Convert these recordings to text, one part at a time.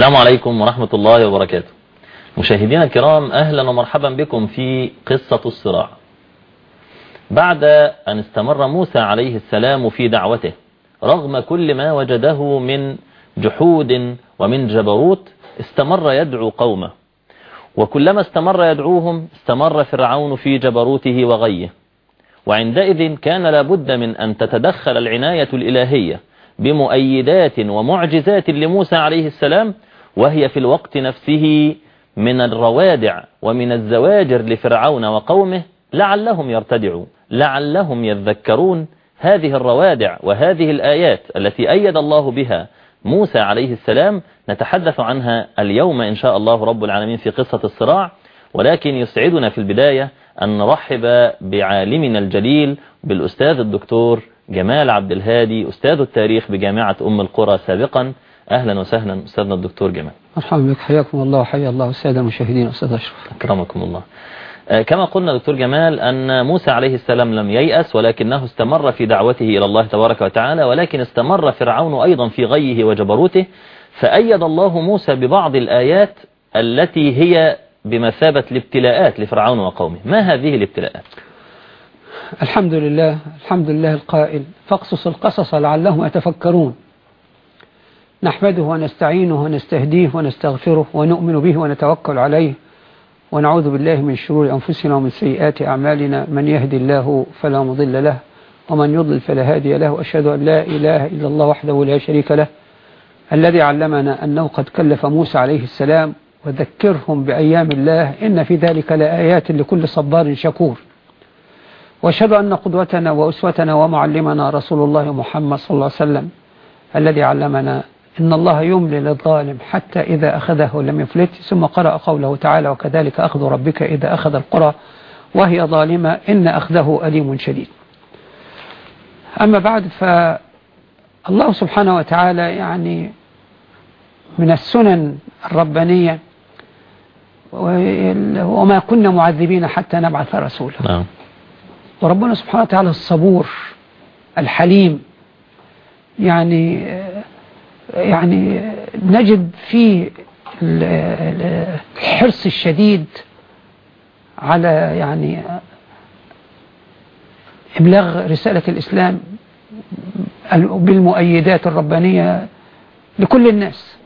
السلام عليكم ورحمة الله وبركاته. مشاهدينا الكرام أهلا ومرحبا بكم في قصة الصراع. بعد أن استمر موسى عليه السلام في دعوته رغم كل ما وجده من جحود ومن جبروت استمر يدعو قومه. وكلما استمر يدعوهم استمر فرعون في جبروته وغيه. وعندئذ كان لابد من أن تتدخل العناية الإلهية بمؤيدات ومعجزات لموسى عليه السلام وهي في الوقت نفسه من الروادع ومن الزواجر لفرعون وقومه لعلهم يرتدعوا لعلهم يذكرون هذه الروادع وهذه الآيات التي أيد الله بها موسى عليه السلام. نتحدث عنها اليوم إن شاء الله رب العالمين في قصة الصراع ولكن يسعدنا في البداية أن نرحب بعالمنا الجليل بالأستاذ الدكتور جمال عبد الهادي أستاذ التاريخ بجامعة أم القرى سابقا. أهلا وسهلا أستاذنا الدكتور جمال. مرحبا بك حياكم الله وحيا الله السادة المشاهدين أستاذ أشرف. أكرمكم الله. كما قلنا دكتور جمال أن موسى عليه السلام لم ييأس ولكنه استمر في دعوته إلى الله تبارك وتعالى ولكن استمر فرعون أيضا في غيه وجبروته فأيد الله موسى ببعض الآيات التي هي بمثابة الابتلاءات لفرعون وقومه. ما هذه الابتلاءات؟ الحمد لله الحمد لله القائل. فاقصص القصص لعلهم يتفكرون. نحمده ونستعينه ونستهديه ونستغفره ونؤمن به ونتوكل عليه ونعوذ بالله من شرور أنفسنا ومن سيئات أعمالنا. من يهدي الله فلا مضل له ومن يضلل فلا هادي له. أشهد أن لا إله إلا الله وحده لا شريك له الذي علمنا أنه قد كلف موسى عليه السلام وذكرهم بأيام الله. إن في ذلك لآيات لكل صبار شكور. وأشهد أن قدوتنا وأسوتنا ومعلمنا رسول الله محمد صلى الله عليه وسلم الذي علمنا إن الله يملي للظالم حتى إذا أخذه لم يفلت ثم قرأ قوله تعالى وكذلك أخذ ربك إذا أخذ القرى وهي ظالمة إن أخذه أليم شديد. أما بعد فالله سبحانه وتعالى يعني من السنن الربانية وما كنا معذبين حتى نبعث رسولا. نعم. وربنا سبحانه وتعالى الصبور الحليم يعني يعني نجد فيه الحرص الشديد على يعني إبلاغ رسالة الإسلام بالمؤيدات الربانية لكل الناس.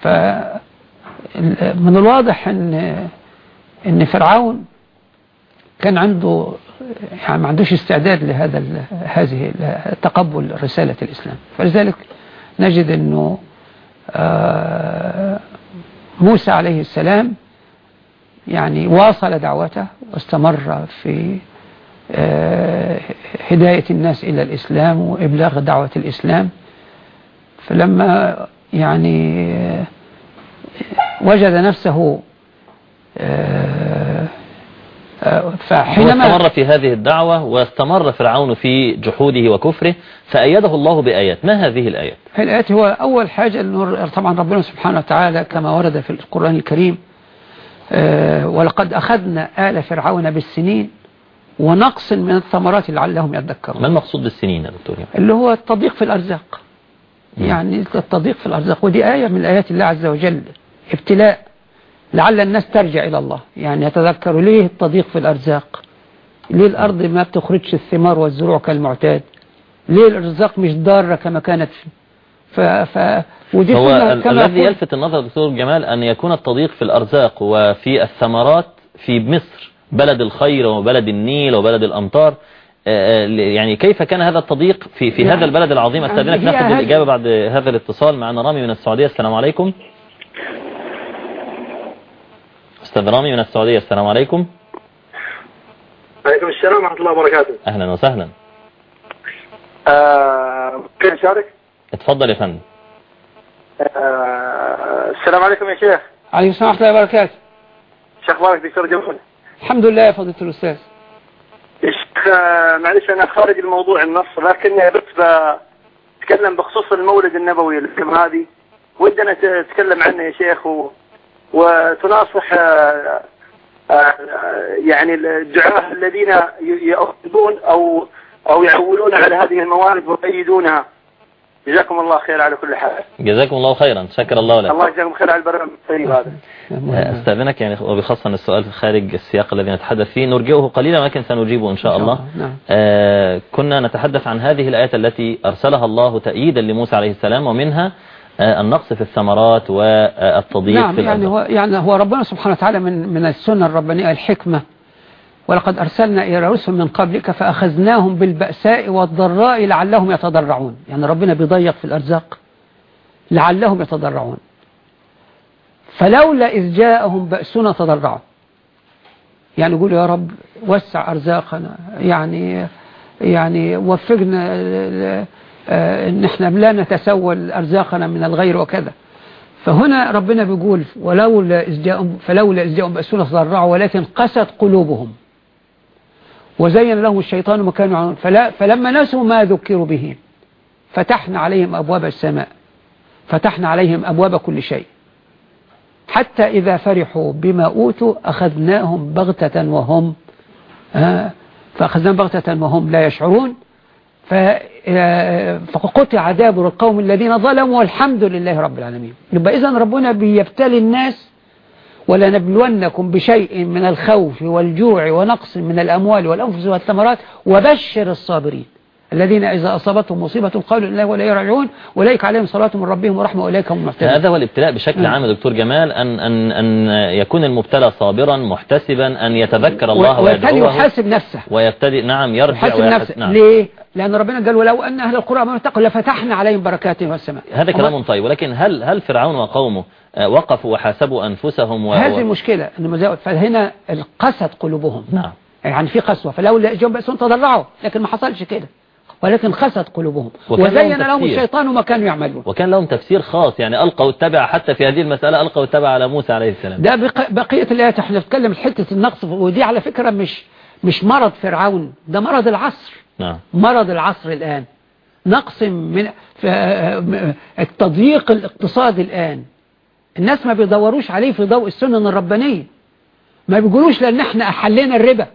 فمن الواضح أن أن فرعون كان عنده يعني ما عندوش استعداد لهذا هذه تقبل رسالة الإسلام. فلذلك نجد أنه موسى عليه السلام يعني واصل دعوته واستمر في هداية الناس إلى الإسلام وإبلاغ دعوة الإسلام. فلما يعني وجد نفسه فحينما استمر في هذه الدعوة واستمر فرعون في جحوده وكفره فأيده الله بآيات. ما هذه الآيات؟ الآيات هو أول حاجة طبعا ربنا سبحانه وتعالى كما ورد في القرآن الكريم ولقد أخذنا آل فرعون بالسنين ونقص من الثمرات لعلهم يذكرون. ما المقصود بالسنين يا دكتور؟ اللي هو التضييق في الأرزاق. يعني التضييق في الأرزاق ودي آية من آيات الله عز وجل ابتلاء. لعل الناس ترجع إلى الله. يعني يتذكروا ليه التضييق في الأرزاق؟ ليه الأرض ما بتخرجش الثمار والزروع كالمعتاد؟ ليه الأرزاق مش ضارة كما كانت ف... ف... ودي هو الذي يلفت النظر دكتور جمال أن يكون التضييق في الأرزاق وفي الثمرات في مصر بلد الخير وبلد النيل وبلد الأمطار يعني كيف كان هذا التضييق في في هذا البلد العظيم؟ أستاذنك ناخذ الإجابة بعد هذا الاتصال. معنا رامي من السعودية. السلام عليكم. رامي من السعودية. السلام عليكم. عليكم السلام ورحمة الله وبركاته. أهلا وسهلا. ممكن أشارك اتفضل يا فندم. آه السلام عليكم يا شيخ. عليكم السلام ورحمة الله وبركاته. شيخ أخبارك دكتور جمال؟ الحمد لله يا فضيلة الأستاذ. يا شيخ معلش أنا خارج الموضوع النص لكني بس بتكلم بخصوص المولد النبوي الكلمة هذه. ودنا تتكلم عنه يا شيخ و... وتناصح يعني الدعاة الذين يؤدون أو أو يعولون على هذه الموارد ويؤيدونها. جزاكم الله خير على كل حال. جزاكم الله خيرا. شكر الله لك. الله يجزاكم خير على البرنامج الطيب هذا. أستأذنك يعني وبخاصة السؤال خارج السياق الذي نتحدث فيه. نرجئه قليلا ولكن سنجيبه إن شاء الله. نعم. آه كنا نتحدث عن هذه الآيات التي أرسلها الله تأييدا لموسى عليه السلام ومنها آه النقص في الثمرات والتضييق نعم في يعني الأرض هو يعني هو ربنا سبحانه وتعالى من من السنة الربانية الحكمة. ولقد أرسلنا إلى رسل من قبلك فأخذناهم بالبأساء والضراء لعلهم يتضرعون. يعني ربنا بيضيق في الأرزاق لعلهم يتضرعون. فلولا إذ جاءهم بأسنا تضرعوا. يعني يقولوا يا رب وسع أرزاقنا. يعني يعني وفقنا آه، إن إحنا لا نتسول أرزاقنا من الغير وكذا. فهنا ربنا بيقول ولولا إذ جاءهم فلولا إذ جاءهم بأسنا تضرعوا ولكن قست قلوبهم. وزين لهم الشيطان ما كانوا يعملون. فلا فلما نسوا ما ذكروا به فتحنا عليهم أبواب السماء. فتحنا عليهم أبواب كل شيء. حتى إذا فرحوا بما أوتوا أخذناهم بغتة وهم آه، فأخذناهم بغتة وهم لا يشعرون. آه، فقطع دابر القوم الذين ظلموا والحمد لله رب العالمين. يبقى إذن ربنا بيبتلي الناس ولنبلونكم بشيء من الخوف والجوع ونقص من الأموال والأنفس والثمرات وبشر الصابرين. الذين إذا أصابتهم مصيبة قالوا لله ولا يرجعون أولئك عليهم صلاة من ربهم ورحمة أولئك هم المحتدون هذا هو الابتلاء بشكل نعم. عام يا دكتور جمال أن, أن, أن يكون المبتلى صابرا محتسبا أن يتذكر الله ويبتدي ويدعوه يحاسب نفسه ويبتدي نعم يرجع يحاسب ويحاسب- نفسه نعم. ليه؟ لأن ربنا قال ولو أن أهل القرى ما اتقوا لفتحنا عليهم بركات والسماء هذا كلام طيب ولكن هل هل فرعون وقومه آه، وقفوا وحاسبوا أنفسهم و... هذه. المشكلة فهنا قست قلوبهم نعم يعني في قسوة فلولا جم بأسهم تضرعوا لكن ما حصلش كده ولكن قست قلوبهم. وزين لهم. الشيطان ما كانوا يعملون. وكان لهم تفسير خاص يعني ألقوا التبع حتى في هذه المسألة ألقوا التبع على موسى عليه السلام. ده بق- بقية الآيات إحنا بنتكلم حتة النقص ودي على فكرة مش مش مرض فرعون ده مرض العصر. نعم. مرض العصر الآن. نقص من التضييق الاقتصادي الآن. الناس ما بيدوروش عليه في ضوء السنن الربانية. ما بيقولوش لأن إحنا أحلينا الربا.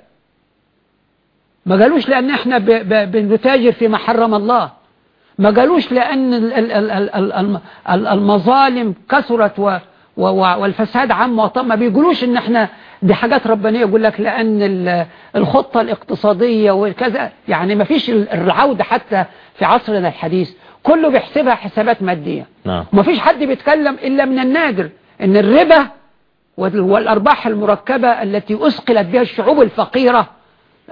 ما قالوش لأن إحنا بنتاجر فيما حرم الله. ما قالوش لأن ال- ال- ال- ال- ال- الم- ال- المظالم كثرت والفساد عام وطم. ما بيقولوش إن إحنا دي حاجات ربانية يقول لك لأن ال- الخطة الاقتصادية وكذا يعني ما فيش ال- العودة حتى في عصرنا الحديث. كله بيحسبها حسابات مادية. نعم. ما فيش حد بيتكلم إلا من النادر إن الربا وال- والأرباح المركبة التي أثقلت بها الشعوب الفقيرة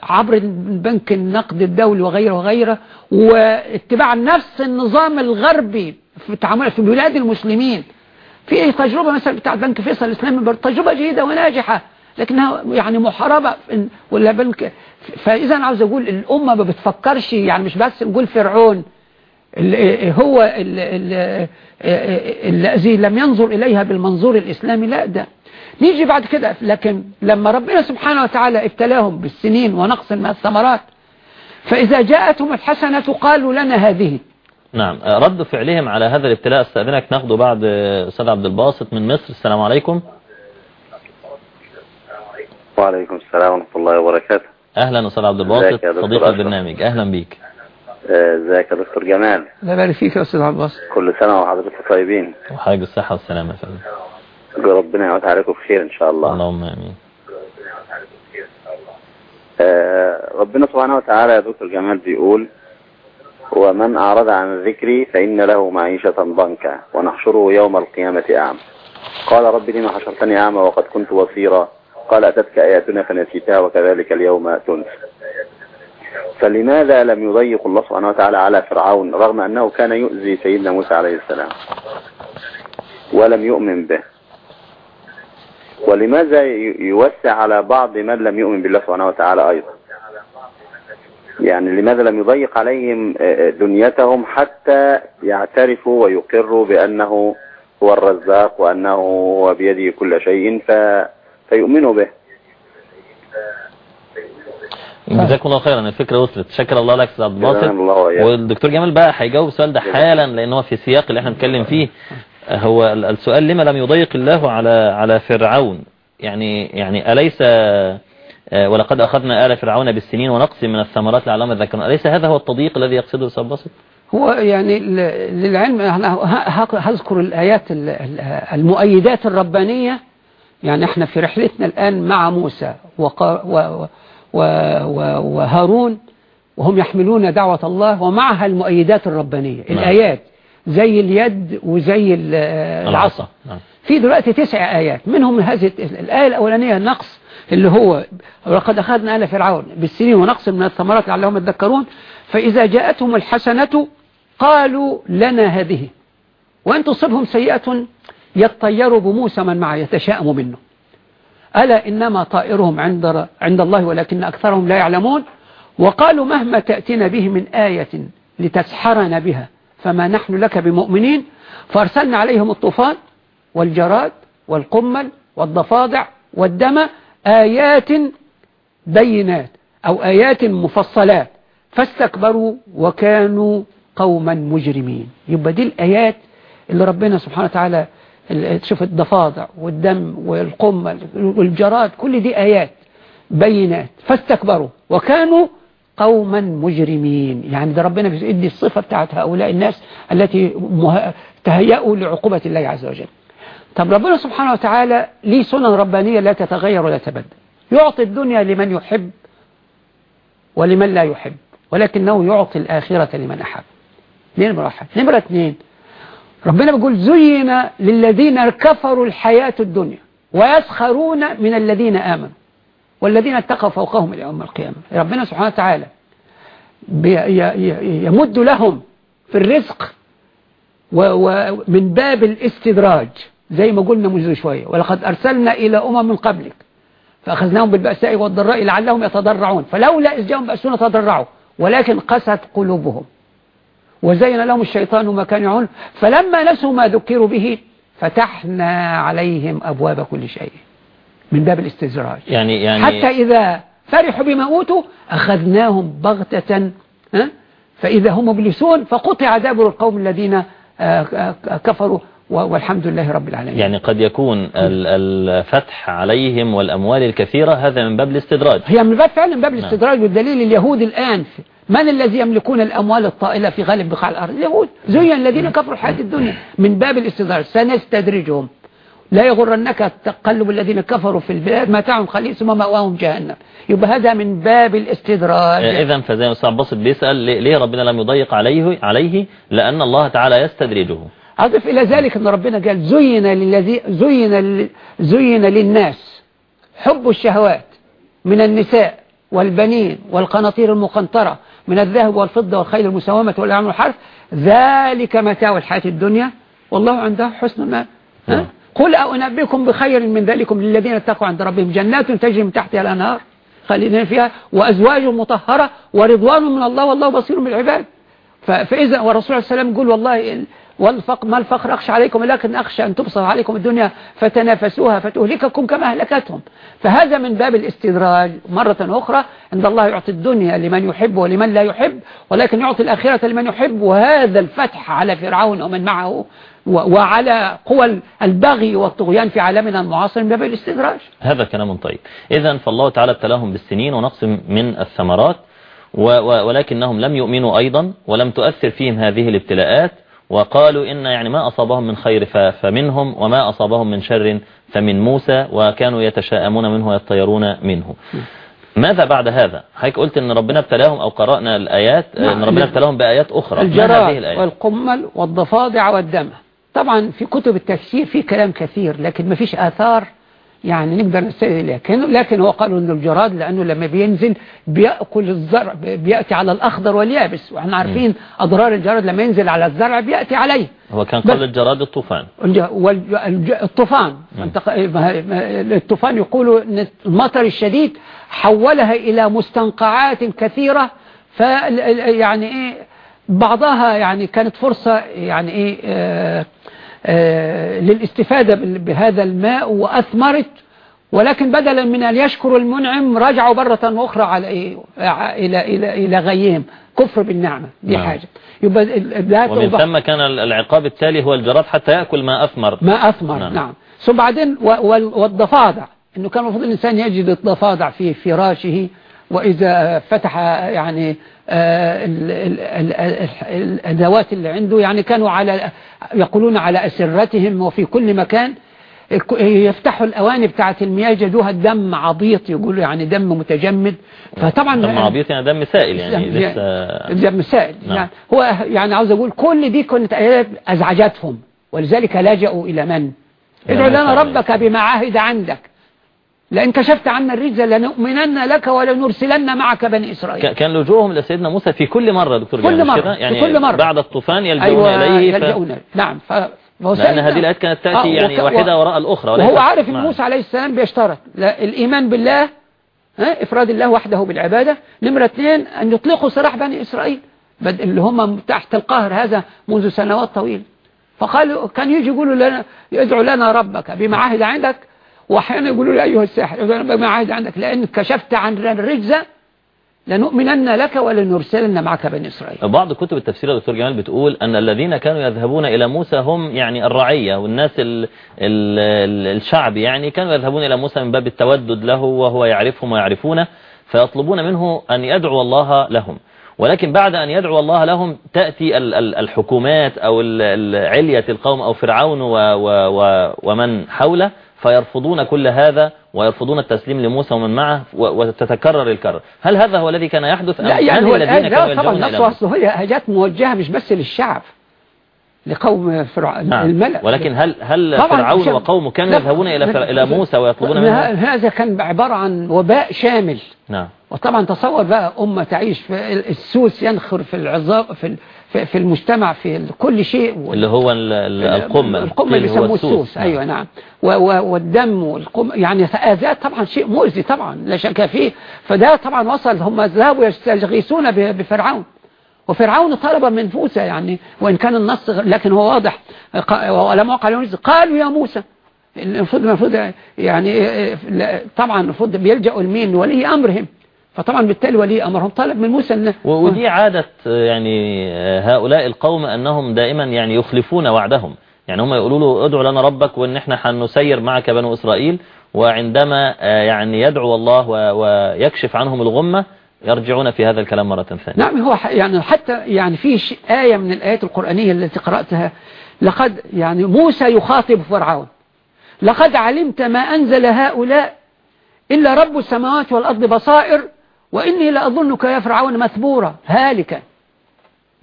عبر بنك النقد الدولي وغيره وغيره واتباع نفس النظام الغربي في تعامل في بلاد المسلمين. في تجربة مثلا بتاع بنك فيصل الإسلامي تجربة جيدة وناجحة لكنها يعني محاربة. ولا بنك فإذا أنا عاوز أقول الأمة ما بتفكرش يعني مش بس نقول فرعون ال- هو ال- ال- الذي لم ينظر إليها بالمنظور الإسلامي لا ده نيجي بعد كده. لكن لما ربنا سبحانه وتعالى ابتلاهم بالسنين ونقص من الثمرات فإذا جاءتهم الحسنة قالوا لنا هذه. نعم. آه، رد فعلهم على هذا الابتلاء أستأذنك ناخده بعد آه، أستاذ عبد الباسط من مصر. السلام عليكم. وعليكم السلام ورحمة الله وبركاته. أهلا أستاذ عبد الباسط صديق؟ البرنامج. أهلا بيك. آه، إزيك يا دكتور جمال؟ لا بارك فيك يا أستاذ عباس كل سنة وحضرتك طيبين. وحاجة الصحة والسلامة يا فندم. ربنا يعود عليكم بخير إن شاء الله. اللهم آمين. آه، ربنا سبحانه وتعالى يا دكتور جمال بيقول ومن أعرض عن ذكري فإن له معيشة ضنكا ونحشره يوم القيامة أعمى. قال رب لما حشرتني أعمى وقد كنت بصيرا. قال أتتك آياتنا فنسيتها وكذلك اليوم تنسى فلماذا لم يضيق الله سبحانه وتعالى على فرعون رغم أنه كان يؤذي سيدنا موسى عليه السلام ولم يؤمن به؟ ولماذا يوسع على بعض من لم يؤمن بالله سبحانه وتعالى أيضا؟ يعني لماذا لم يضيق عليهم آه، آه، دنيتهم حتى يعترفوا ويقروا بأنه هو الرزاق وأنه هو بيده كل شيء ف... فيؤمنوا به؟ جزاكم الله خيرا. الفكرة وصلت. شكر الله لك الله وإياك. والدكتور جمال بقى هيجاوب السؤال ده حالا لأن هو في سياق اللي إحنا بنتكلم فيه. هو ال- السؤال لما لم يضيق الله على على فرعون؟ يعني يعني أليس آه، ولقد أخذنا آل فرعون بالسنين ونقص من الثمرات لعلهم يذكرون. أليس هذا هو التضييق الذي يقصده أستاذ باسط هو يعني للعلم إحنا ه- هذكر الآيات ال- ال- المؤيدات الربانية. يعني إحنا في رحلتنا الآن مع موسى وهارون وهم يحملون دعوة الله ومعها المؤيدات الربانية نعم. الآيات. زي اليد وزي ال- العصا. نعم. في دلوقتي تسع آيات منهم هذه الآية الأولانية نقص اللي هو ولقد أخذنا آل فرعون بالسنين ونقص من الثمرات لعلهم يذكرون فإذا جاءتهم الحسنة قالوا لنا هذه. وإن تصبهم سيئة يطيروا بموسى من معه يتشاءم منه. ألا إنما طائرهم عند عند الله ولكن أكثرهم لا يعلمون؟ وقالوا مهما تأتينا به من آية لتسحرنا بها. فما نحن لك بمؤمنين فأرسلنا عليهم الطوفان والجراد والقمل والضفادع والدم آيات بينات أو آيات مفصلات. فاستكبروا وكانوا قوما مجرمين. يبقى دي الآيات اللي ربنا سبحانه وتعالى ال- شوف الضفادع والدم والقمل والجراد كل دي آيات بينات. فاستكبروا وكانوا قوما مجرمين. يعني ده ربنا بيدي الصفة بتاعت هؤلاء الناس التي تهيأوا لعقوبة الله عز وجل. طب ربنا سبحانه وتعالى ليه سنن ربانية لا تتغير ولا تبدل؟ يعطي الدنيا لمن يحب ولمن لا يحب ولكنه يعطي الآخرة لمن أحب. نمرة واحد نمرة اثنين ربنا بيقول زين للذين كفروا الحياة الدنيا ويسخرون من الذين آمنوا. والذين اتقوا فوقهم إلى يوم القيامة. ربنا سبحانه وتعالى يمد لهم في الرزق ومن باب الاستدراج زي ما قلنا منذ شوية. ولقد أرسلنا إلى أمم من قبلك فأخذناهم بالبأساء والضراء لعلهم يتضرعون. فلولا إذ جاءهم بأسنا تضرعوا ولكن قست قلوبهم وزين لهم الشيطان ما كانوا يعملون. فلما نسوا ما ذكروا به فتحنا عليهم أبواب كل شيء. من باب الاستدراج. يعني يعني حتى إذا فرحوا بما أوتوا أخذناهم بغتة؟ فإذا هم مبلسون فقطع دابر القوم الذين آه، آه، كفروا والحمد لله رب العالمين. يعني قد يكون ال- الفتح عليهم والأموال الكثيرة هذا من باب الاستدراج. هي من باب فعلا من باب الاستدراج والدليل اليهود الآن من الذي يملكون الأموال الطائلة في غالب بقاع الأرض؟ اليهود. زين الذين كفروا الحياة الدنيا. من باب الاستدراج. سنستدرجهم. لا يغرنك تقلب الذين كفروا في البلاد متاع قليل ثم مأواهم جهنم. يبقى هذا من باب الاستدراج. إذا فزي ما أستاذ باسط بيسأل ليه ربنا لم يضيق عليه عليه؟ لأن الله تعالى يستدرجه. أضف إلى ذلك أن ربنا قال زين للذي زين زين للناس حب الشهوات من النساء والبنين والقناطير المقنطرة من الذهب والفضة والخيل المسومة والأعمال والحرث ذلك متاع الحياة الدنيا. والله عنده حسن المال نعم. ها؟ قل أنبئكم بخير من ذلكم للذين اتقوا عند ربهم. جنات تجري من تحتها الأنهار خالدين فيها وأزواج مطهرة ورضوان من الله والله بصير بالعباد. فإذا والرسول عليه السلام يقول والله ال- والفقر ما الفقر أخشى عليكم لكن أخشى أن تبصر عليكم الدنيا فتنافسوها فتهلككم كما أهلكتهم فهذا من باب الاستدراج. مرة أخرى عند الله يعطي الدنيا لمن يحب ولمن لا يحب ولكن يعطي الآخرة لمن يحب. وهذا الفتح على فرعون ومن معه وعلى قوى البغي والطغيان في عالمنا المعاصر من باب الاستدراج. هذا كلام طيب. إذا فالله تعالى ابتلاهم بالسنين ونقص من الثمرات ولكنهم لم يؤمنوا أيضا ولم تؤثر فيهم هذه الابتلاءات. وقالوا إن يعني ما أصابهم من خير فمنهم وما أصابهم من شر فمن موسى وكانوا يتشاءمون منه ويطيرون منه ماذا بعد هذا؟ حضرتك قلت إن ربنا ابتلاهم أو قرأنا الآيات نعم. ان ربنا ابتلاهم بآيات أخرى ما هذه الجراد الآيات؟ والقمل والضفادع والدم طبعا في كتب التفسير في كلام كثير لكن ما فيش آثار يعني نقدر نستند إليها لكن, لكن هو قالوا أن الجراد لأنه لما بينزل بيأكل الزرع بيأتي على الأخضر واليابس. وإحنا عارفين أضرار الجراد لما ينزل على الزرع بيأتي عليه. هو كان قبل الجراد الطوفان. والطوفان الطوفان. يقولوا إن المطر الشديد حولها إلى مستنقعات كثيرة ف يعني إيه بعضها يعني كانت فرصة يعني إيه آه للاستفادة بال- بهذا الماء وأثمرت ولكن بدلا من أن يشكروا المنعم رجعوا مرة أخرى على ع- إلى إلى إلى غيهم. كفر بالنعمة. دي نعم. حاجة. يبقى لا ومن ثم كان العقاب التالي هو الجراد حتى يأكل ما أثمر. ما أثمر. نعم. نعم. ثم بعدين والضفادع. إنه كان المفروض الإنسان يجد الضفادع في فراشه وإذا فتح يعني آه، ال- ال- ال- ال- الأدوات اللي عنده يعني كانوا على يقولون على أسرتهم وفي كل مكان يفتحوا الأواني بتاعة المياه يجدوها الدم عبيط يقولوا يعني دم متجمد. فطبعا دم عبيط يعني دم سائل يعني لسه دم سائل نعم. يعني. هو يعني عاوز أقول كل دي كانت أزعجتهم ولذلك لجأوا إلى من؟ إلى ادعو موسى لنا ربك بما عهد عندك. لئن كشفت عنا الرجز لنؤمنن لك ولنرسلن معك بني إسرائيل. كان لجوءهم لسيدنا موسى في كل مرة دكتور كل مرة، يعني كل مرة. بعد الطوفان يلجؤون أيوة إليه ف... يلجؤون نعم ف... لأن هذه الآيات كانت آه، تأتي يعني وك- واحدة و- وراء الأخرى وهو عارف إن نعم. موسى عليه السلام بيشترط. الإيمان بالله ها إفراد الله وحده بالعبادة. نمرة اثنين أن يطلقوا سراح بني إسرائيل. بد- اللي هم تحت القهر هذا منذ سنوات طويلة فقالوا كان يجي يقولوا لنا ادعوا لنا ربك بما عهد عندك. وأحيانا يقولوا له أيها الساحر لنا بما عهد عندك لأن كشفت عن الرجز لنؤمنن لك ولنرسلن معك بني إسرائيل. بعض كتب التفسير يا دكتور جمال بتقول أن الذين كانوا يذهبون إلى موسى هم يعني الرعية والناس ال ال ال الشعب يعني كانوا يذهبون إلى موسى من باب التودد له وهو يعرفهم ويعرفونه فيطلبون منه أن يدعو الله لهم. ولكن بعد أن يدعو الله لهم تأتي ال- ال- الحكومات أو علية القوم أو فرعون ومن حوله فيرفضون كل هذا ويرفضون التسليم لموسى ومن معه وتتكرر الكرر. هل هذا هو الذي كان يحدث لا يعني هو الذين لا طبعا إلى نفسه؟ أصله هي هجات موجهة مش بس للشعب لقوم فرعون نعم. الملأ. ولكن هل هل فرعون وقومه كانوا يذهبون إلى فر... إلى موسى ويطلبون منه؟ هذا كان عبارة عن وباء شامل. نعم. وطبعا تصور بقى أمة تعيش في ال- السوس ينخر في العظام في في في المجتمع في كل شيء. اللي هو ال- ال- القمة القمة اللي بيسموه السوس. نعم. أيوة نعم. والدم والقمة يعني آذات طبعا شيء مؤذي طبعا لا شك فيه. فده طبعا وصل هم ذهبوا يستغيثون بفرعون. وفرعون طلب من موسى يعني وإن كان النص لكن هو واضح. ولما وقع الرجز، قالوا يا موسى المفروض المفروض يعني طبعا المفروض بيلجأوا لمين؟ ولي أمرهم. فطبعا بالتالي ولي أمرهم. طلب من موسى أن و- ودي عادة يعني هؤلاء القوم أنهم دائما يعني يخلفون وعدهم. يعني هم يقولوا له ادعو لنا ربك وإن إحنا حنسير معك بنو إسرائيل وعندما آه، يعني يدعو الله ويكشف عنهم الغمة يرجعون في هذا الكلام مرة ثانية. نعم هو يعني حتى يعني في آية من الآيات القرآنية التي قرأتها لقد يعني موسى يخاطب فرعون. لقد علمت ما أنزل هؤلاء إلا رب السماوات والأرض بصائر وإني لأظنك يا فرعون مثبورا هالكا.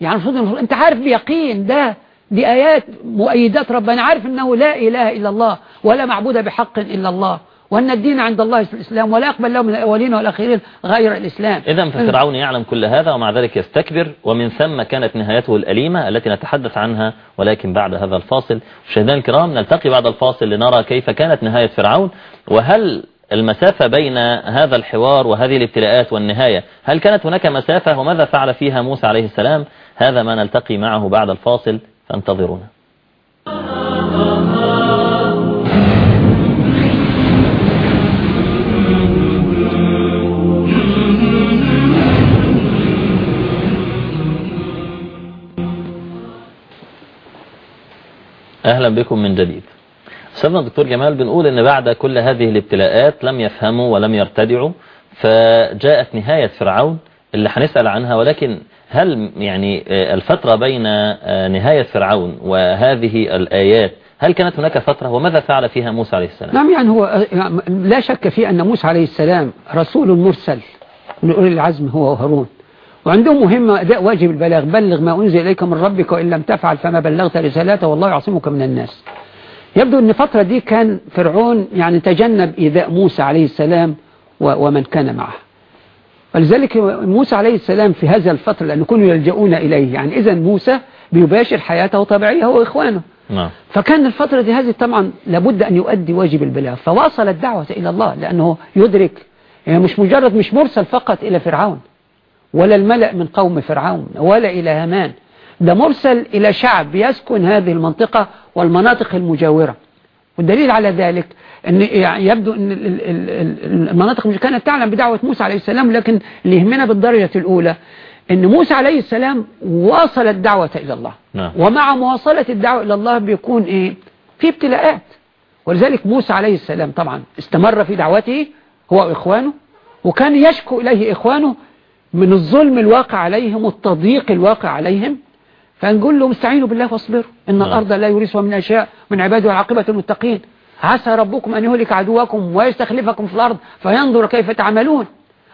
يعني المفروض- أنت عارف بيقين ده دي آيات مؤيدات ربنا عارف أنه لا إله إلا الله ولا معبود بحق إلا الله وأن الدين عند الله الإسلام ولا يقبل له من الأولين والآخرين غير الإسلام. إذا ففرعون يعلم كل هذا ومع ذلك يستكبر ومن ثم كانت نهايته الأليمة التي نتحدث عنها ولكن بعد هذا الفاصل. مشاهدينا الكرام نلتقي بعد الفاصل لنرى كيف كانت نهاية فرعون وهل المسافة بين هذا الحوار وهذه الابتلاءات والنهاية. هل كانت هناك مسافة وماذا فعل فيها موسى عليه السلام؟ هذا ما نلتقي معه بعد الفاصل فانتظرونا. أهلا بكم من جديد. أستاذنا الدكتور جمال بنقول أن بعد كل هذه الابتلاءات لم يفهموا ولم يرتدعوا فجاءت نهاية فرعون اللي هنسأل عنها ولكن هل يعني الفترة بين نهاية فرعون وهذه الآيات هل كانت هناك فترة وماذا فعل فيها موسى عليه السلام؟ نعم يعني هو لا شك في أن موسى عليه السلام رسول مرسل من أولي العزم هو وهارون. وعندهم مهمة أداء واجب البلاغ بلغ ما أنزل إليك من ربك وإن لم تفعل فما بلغت رسالته والله يعصمك من الناس. يبدو أن الفترة دي كان فرعون يعني تجنب إيذاء موسى عليه السلام ومن كان معه. ولذلك موسى عليه السلام في هذا الفترة لأن كانوا يلجؤون إليه يعني إذا موسى بيباشر حياته طبيعية هو وإخوانه نعم. فكان الفترة دي هذه طبعا لابد أن يؤدي واجب البلاغ. فواصل الدعوة إلى الله لأنه يدرك يعني مش مجرد مش مرسل فقط إلى فرعون ولا الملأ من قوم فرعون ولا إلى هامان. ده مرسل إلى شعب يسكن هذه المنطقة والمناطق المجاورة. والدليل على ذلك أن يعني يبدو أن ال- ال- ال- المناطق مش كانت تعلم بدعوة موسى عليه السلام لكن اللي يهمنا بالدرجة الأولى أن موسى عليه السلام واصل الدعوة إلى الله. نعم. ومع مواصلة الدعوة إلى الله بيكون إيه؟ في ابتلاءات. ولذلك موسى عليه السلام طبعا استمر في دعوته هو وإخوانه وكان يشكو إليه إخوانه من الظلم الواقع عليهم والتضييق الواقع عليهم. فنقول لهم استعينوا بالله واصبروا. إن نعم. الأرض لا يورثها من أشياء من عباده العاقبة المتقين. عسى ربكم أن يهلك عدوكم ويستخلفكم في الأرض فينظر كيف تعملون.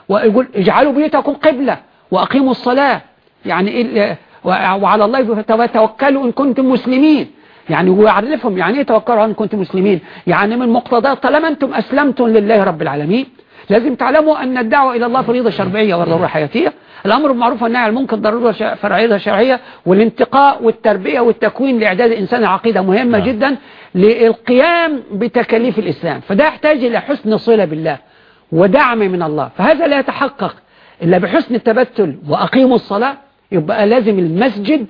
ويقول اجعلوا بيوتكم قبلة وأقيموا الصلاة. يعني إيه- وعلى الله توكلوا إن كنتم مسلمين. يعني ويعرفهم يعني إيه توكلوا إن كنتم مسلمين؟ يعني من مقتضيات طالما أنتم أسلمتم لله رب العالمين. لازم تعلموا أن الدعوة إلى الله فريضة شرعية وضروره حياتيه الأمر بالمعروف والنهي عن المنكر ضرورة ش- فرعية شرعية والانتقاء والتربية والتكوين لإعداد الإنسان عقيدة مهمة نعم. جدا للقيام بتكاليف الإسلام. فده يحتاج إلى حسن صلة بالله ودعم من الله. فهذا لا يتحقق إلا بحسن التبتل وأقيموا الصلاة. يبقى لازم المسجد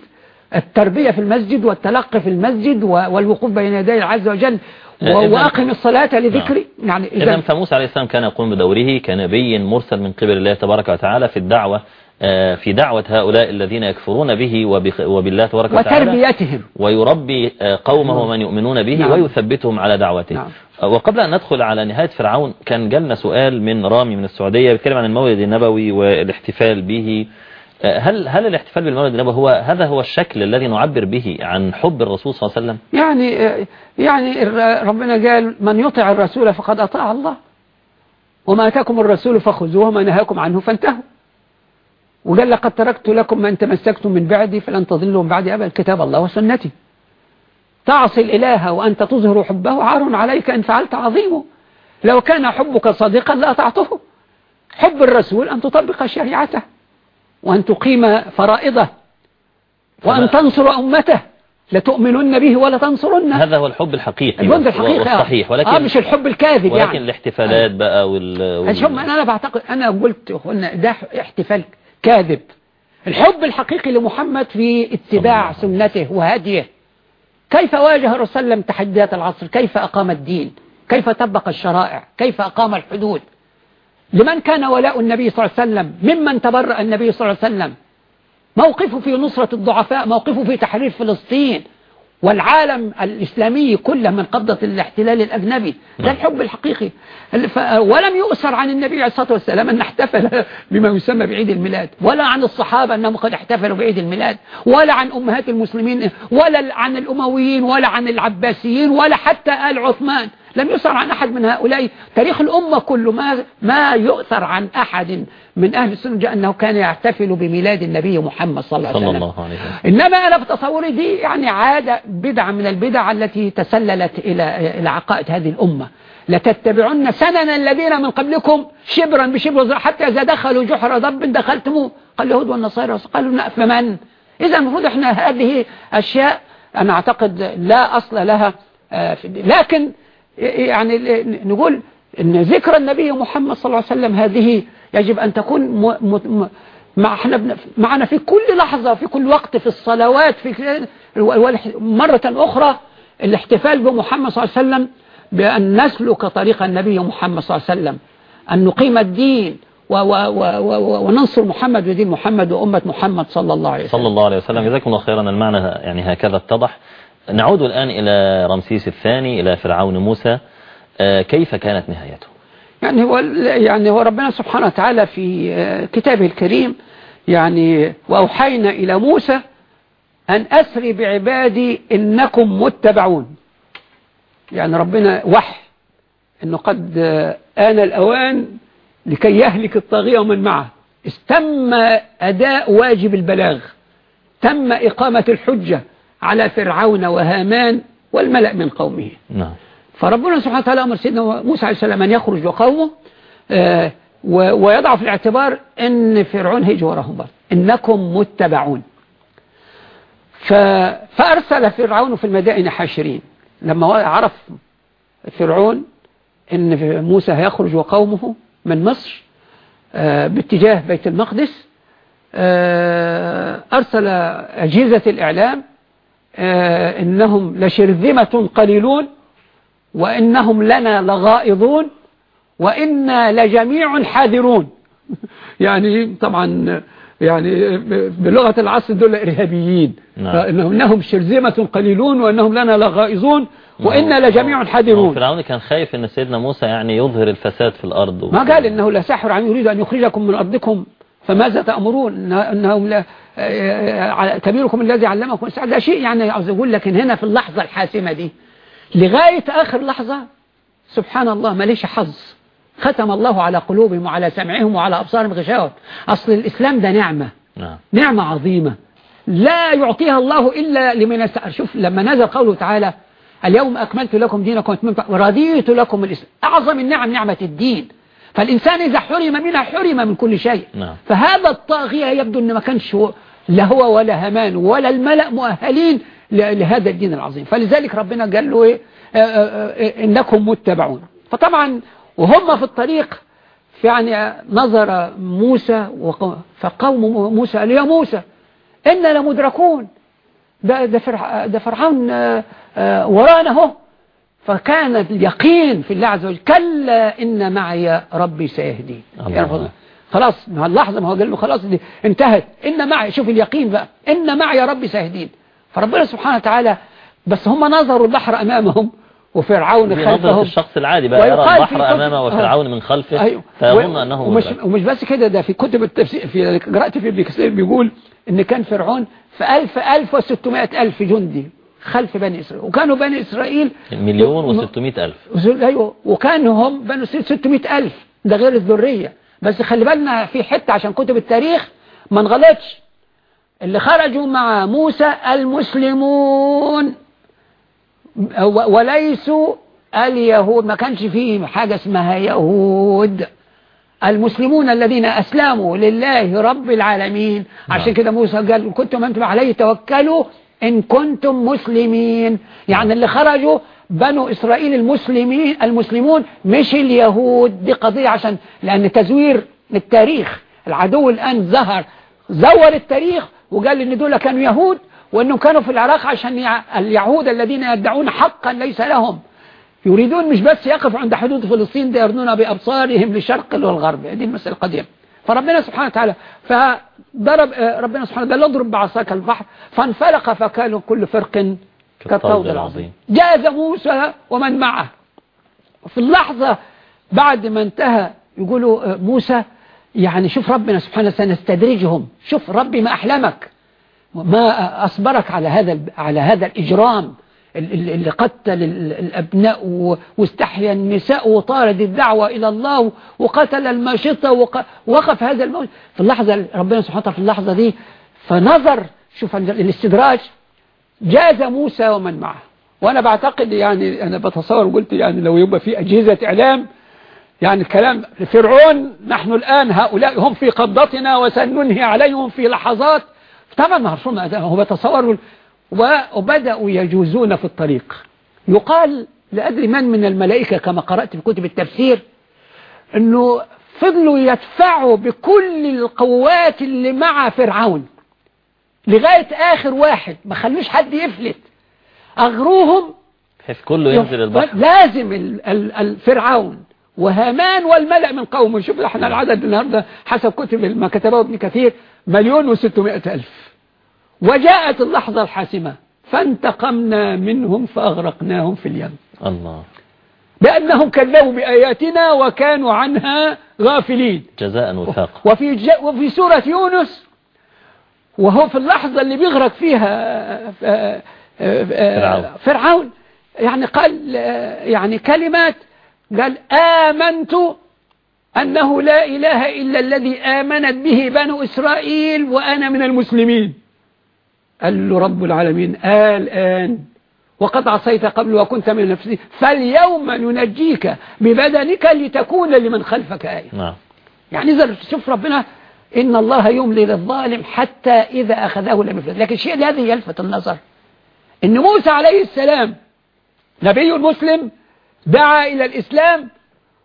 التربية في المسجد والتلقي في المسجد والوقوف بين يدي عز وجل وأقم الصلاة لذكري يعني إذا فموسى عليه السلام كان يقوم بدوره كنبي مرسل من قبل الله تبارك وتعالى في الدعوة آه، في دعوة هؤلاء الذين يكفرون به وبالله تبارك وتعالى وتربيتهم. ويربي آه، قومه ومن يؤمنون به نعم. ويثبتهم على دعوته. نعم. آه، وقبل أن ندخل على نهاية فرعون كان جالنا سؤال من رامي من السعودية بيتكلم عن المولد النبوي والاحتفال به. آه، هل هل الاحتفال بالمولد النبوي هو هذا هو الشكل الذي نعبر به عن حب الرسول صلى الله عليه وسلم؟ يعني يعني ربنا قال من يطع الرسول فقد أطاع الله. وما أتاكم الرسول فخذوه وما نهاكم عنه فانتهوا. وقال لقد تركت لكم ما إن تمسكتم من بعدي فلن تضلوا من بعدي أبدا. كتاب الله وسنتي. تعصي الإله وأنت تظهر حبه عار عليك إن فعلت عظيمه. لو كان حبك صادقا لأطعته حب الرسول أن تطبق شريعته. وأن تقيم فرائضه. وأن تنصر أمته. لتؤمنن به ولا تنصرنه هذا هو الحب الحقيقي. الجند الحقيقي والصحيح آه. ولكن آه مش الحب الكاذب ولكن يعني الاحتفالات بقى وال, وال... أنا بعتقد أنا قلت قلنا ده احتفال كاذب. الحب الحقيقي لمحمد في اتباع سنته وهديه. كيف واجه الرسول وسلم تحديات العصر؟ كيف أقام الدين؟ كيف طبق الشرائع؟ كيف أقام الحدود؟ لمن كان ولاء النبي صلى الله عليه وسلم؟ ممن تبرأ النبي صلى الله عليه وسلم؟ موقفه في نصرة الضعفاء موقفه في تحرير فلسطين. والعالم الإسلامي كله من قبضة الاحتلال الأجنبي ده نعم. الحب الحقيقي ولم يؤثر عن النبي عليه الصلاة والسلام أن احتفل بما يسمى بعيد الميلاد ولا عن الصحابة أنهم قد احتفلوا بعيد الميلاد ولا عن أمهات المسلمين ولا عن الأمويين ولا عن العباسيين ولا حتى آل عثمان لم يؤثر عن أحد من هؤلاء. تاريخ الأمة كله ما, ما يؤثر عن أحد من أهل السنة أنه كان يحتفل بميلاد النبي محمد صلى الله عليه وسلم. الله عليه إنما أنا في تصوري دي يعني عادة بدعة من البدع التي تسللت إلى إلى عقائد هذه الأمة. لتتبعن سنن الذين من قبلكم شبرا بشبر حتى إذا دخلوا جحر ضب دخلتموه. قال اليهود والنصارى قالوا فمن إذا المفروض إحنا هذه أشياء أنا أعتقد لا أصل لها آه، لكن يعني نقول إن ذكر النبي محمد صلى الله عليه وسلم هذه يجب أن تكون م... م... مع إحنا معنا في كل لحظة في كل وقت في الصلوات في مرة أخرى الاحتفال بمحمد صلى الله عليه وسلم بأن نسلك طريق النبي محمد صلى الله عليه وسلم أن نقيم الدين و و و و وننصر محمد ودين محمد وأمة محمد صلى الله عليه وسلم. صلى الله عليه وسلم. جزاكم الله خيرا. المعنى يعني هكذا اتضح. نعود الآن إلى رمسيس الثاني إلى فرعون موسى. آه، كيف كانت نهايته؟ يعني هو يعني هو ربنا سبحانه وتعالى في آه، كتابه الكريم يعني وأوحينا إلى موسى أن أسري بعبادي إنكم متبعون. يعني ربنا وحي أنه قد آه، آن الأوان لكي يهلك الطاغية ومن معه. استم أداء واجب البلاغ. تم إقامة الحجة. على فرعون وهامان والملأ من قومه. نعم. فربنا سبحانه وتعالى أمر سيدنا موسى عليه السلام أن يخرج وقومه آه، ويضع في الاعتبار أن فرعون هيجي وراهم برضه إنكم متبعون. فأرسل فرعون في المدائن حاشرين. لما عرف فرعون أن موسى هيخرج وقومه من مصر آه، باتجاه بيت المقدس آه، أرسل أجهزة الإعلام إنهم لشرذمة قليلون وإنهم لنا لغائظون وإنا لجميع حاذرون. يعني طبعا يعني بلغة العصر دول إرهابيين. نعم. إنهم شرذمة قليلون وأنهم لنا لغائظون وإنا لجميع حاذرون. فرعون كان خايف إن سيدنا موسى يعني يظهر الفساد في الأرض ما قال إنه لا ساحر عم يريد أن يخرجكم من أرضكم. فماذا تأمرون؟ إنهم لا كبيركم الذي علمكم ده شيء يعني عاوز أقول لكن هنا في اللحظة الحاسمة دي لغاية آخر لحظة سبحان الله ماليش حظ؟ ختم الله على قلوبهم وعلى سمعهم وعلى أبصارهم غشاوة. أصل الإسلام ده نعمة. نعم. نعمة عظيمة. لا يعطيها الله إلا لمن يستحق شوف لما نزل قوله تعالى اليوم أكملت لكم دينكم ورضيت لكم الإسلام. أعظم النعم نعمة الدين. فالإنسان إذا حرم منها حرم من كل شيء. نعم. فهذا الطاغية يبدو أن ما كانش هو- لا هو ولا همان ولا الملأ مؤهلين لهذا الدين العظيم. فلذلك ربنا قال له إيه؟ آه، آه، آه، إنكم متبعون. فطبعا وهم في الطريق يعني نظر موسى فقوم موسى قال يا موسى إنا لمدركون. ده ده ده فرعون ورانا اهو فكان اليقين في الله عز وجل كلا إن معي ربي سيهدين الله. يعني خلاص مع اللحظة ما هو قال له خلاص دي انتهت إن معي شوف اليقين بقى إن معي ربي سيهدين فربنا سبحانه وتعالى بس هم نظروا البحر أمامهم وفرعون خلفهم الشخص العادي بقى يرى البحر آه. وفرعون من خلفه أيوه. فيظن أنه ومش. ومش بس كده ده في كتب التفسير في قرأت في ابن كثير بيقول إن كان فرعون في ألف ألف وستمائة ألف جندي خلف بني إسرائيل. وكانوا بني إسرائيل مليون وستمائة ألف. أيوه. وكانوا هم بني إسرائيل 600 ألف. ده غير الذرية. بس خلي بالنا في حتة عشان كتب التاريخ ما نغلطش اللي خرجوا مع موسى المسلمون. وليسوا اليهود. ما كانش فيه حاجة اسمها يهود. المسلمون الذين أسلموا لله رب العالمين. عشان كده موسى قال كنتم أنتم عليه توكلوا إن كنتم مسلمين. يعني اللي خرجوا بنو إسرائيل المسلمين المسلمون مش اليهود. دي قضية عشان لأن تزوير التاريخ العدو الآن ظهر. زور التاريخ وقال إن دول كانوا يهود وأنهم كانوا في العراق عشان اليهود الذين يدعون حقا ليس لهم. يريدون مش بس يقفوا عند حدود فلسطين ده يرنون بأبصارهم للشرق والغرب. هذه المسألة القديمة. فربنا سبحانه وتعالى فضرب آه، ربنا سبحانه وتعالى اضرب بعصاك البحر فانفلق فكانوا كل فرق كالطود العظيم. جاز موسى ومن معه. في اللحظة بعد ما انتهى يقولوا آه، موسى يعني شوف ربنا سبحانه سنستدرجهم. شوف ربي ما أحلمك. ما أصبرك على هذا على هذا الإجرام. ال- ال- اللي قتل ال- الأبناء واستحيا النساء وطارد الدعوة إلى الله وقتل الماشطة وق- وقف هذا الموت. في اللحظة ربنا سبحانه وتعالى في اللحظة دي فنظر شوف ال- الاستدراج جاز موسى ومن معه. وأنا بعتقد يعني أنا بتصور قلت يعني لو يبقى في أجهزة إعلام يعني الكلام فرعون نحن الآن هؤلاء هم في قبضتنا وسننهي عليهم في لحظات. طبعا مرسوم هو بتصور وبدأوا يجوزون في الطريق. يقال لأدري من من الملائكة كما قرأت في كتب التفسير أنه فضلوا يدفعوا بكل القوات اللي مع فرعون لغاية آخر واحد. ما خلوش حد يفلت. أغروهم بحيث كله ينزل البحر. لازم ال- ال- الفرعون وهامان والملأ من قومه. شوف إحنا العدد النهاردة حسب كتب ما كتبه ابن كثير مليون وستمائة ألف. وجاءت اللحظة الحاسمة فانتقمنا منهم فأغرقناهم في اليم. الله. بأنهم كذبوا بآياتنا وكانوا عنها غافلين. جزاء وفاقا وفي ج... وفي سورة يونس وهو في اللحظة اللي بيغرق فيها آه، آه، آه، فرعون. فرعون. يعني قال يعني كلمات قال آمنت أنه لا إله إلا الذي آمنت به بنو إسرائيل وأنا من المسلمين. قال له رب العالمين آه الآن وقد عصيت قبل وكنت من نفسي فاليوم ننجيك ببدنك لتكون لمن خلفك آية. نعم. يعني إذا شوف ربنا إن الله يملي للظالم حتى إذا أخذه لم يفلت لكن الشيء الذي يلفت النظر إن موسى عليه السلام نبي مسلم دعا إلى الإسلام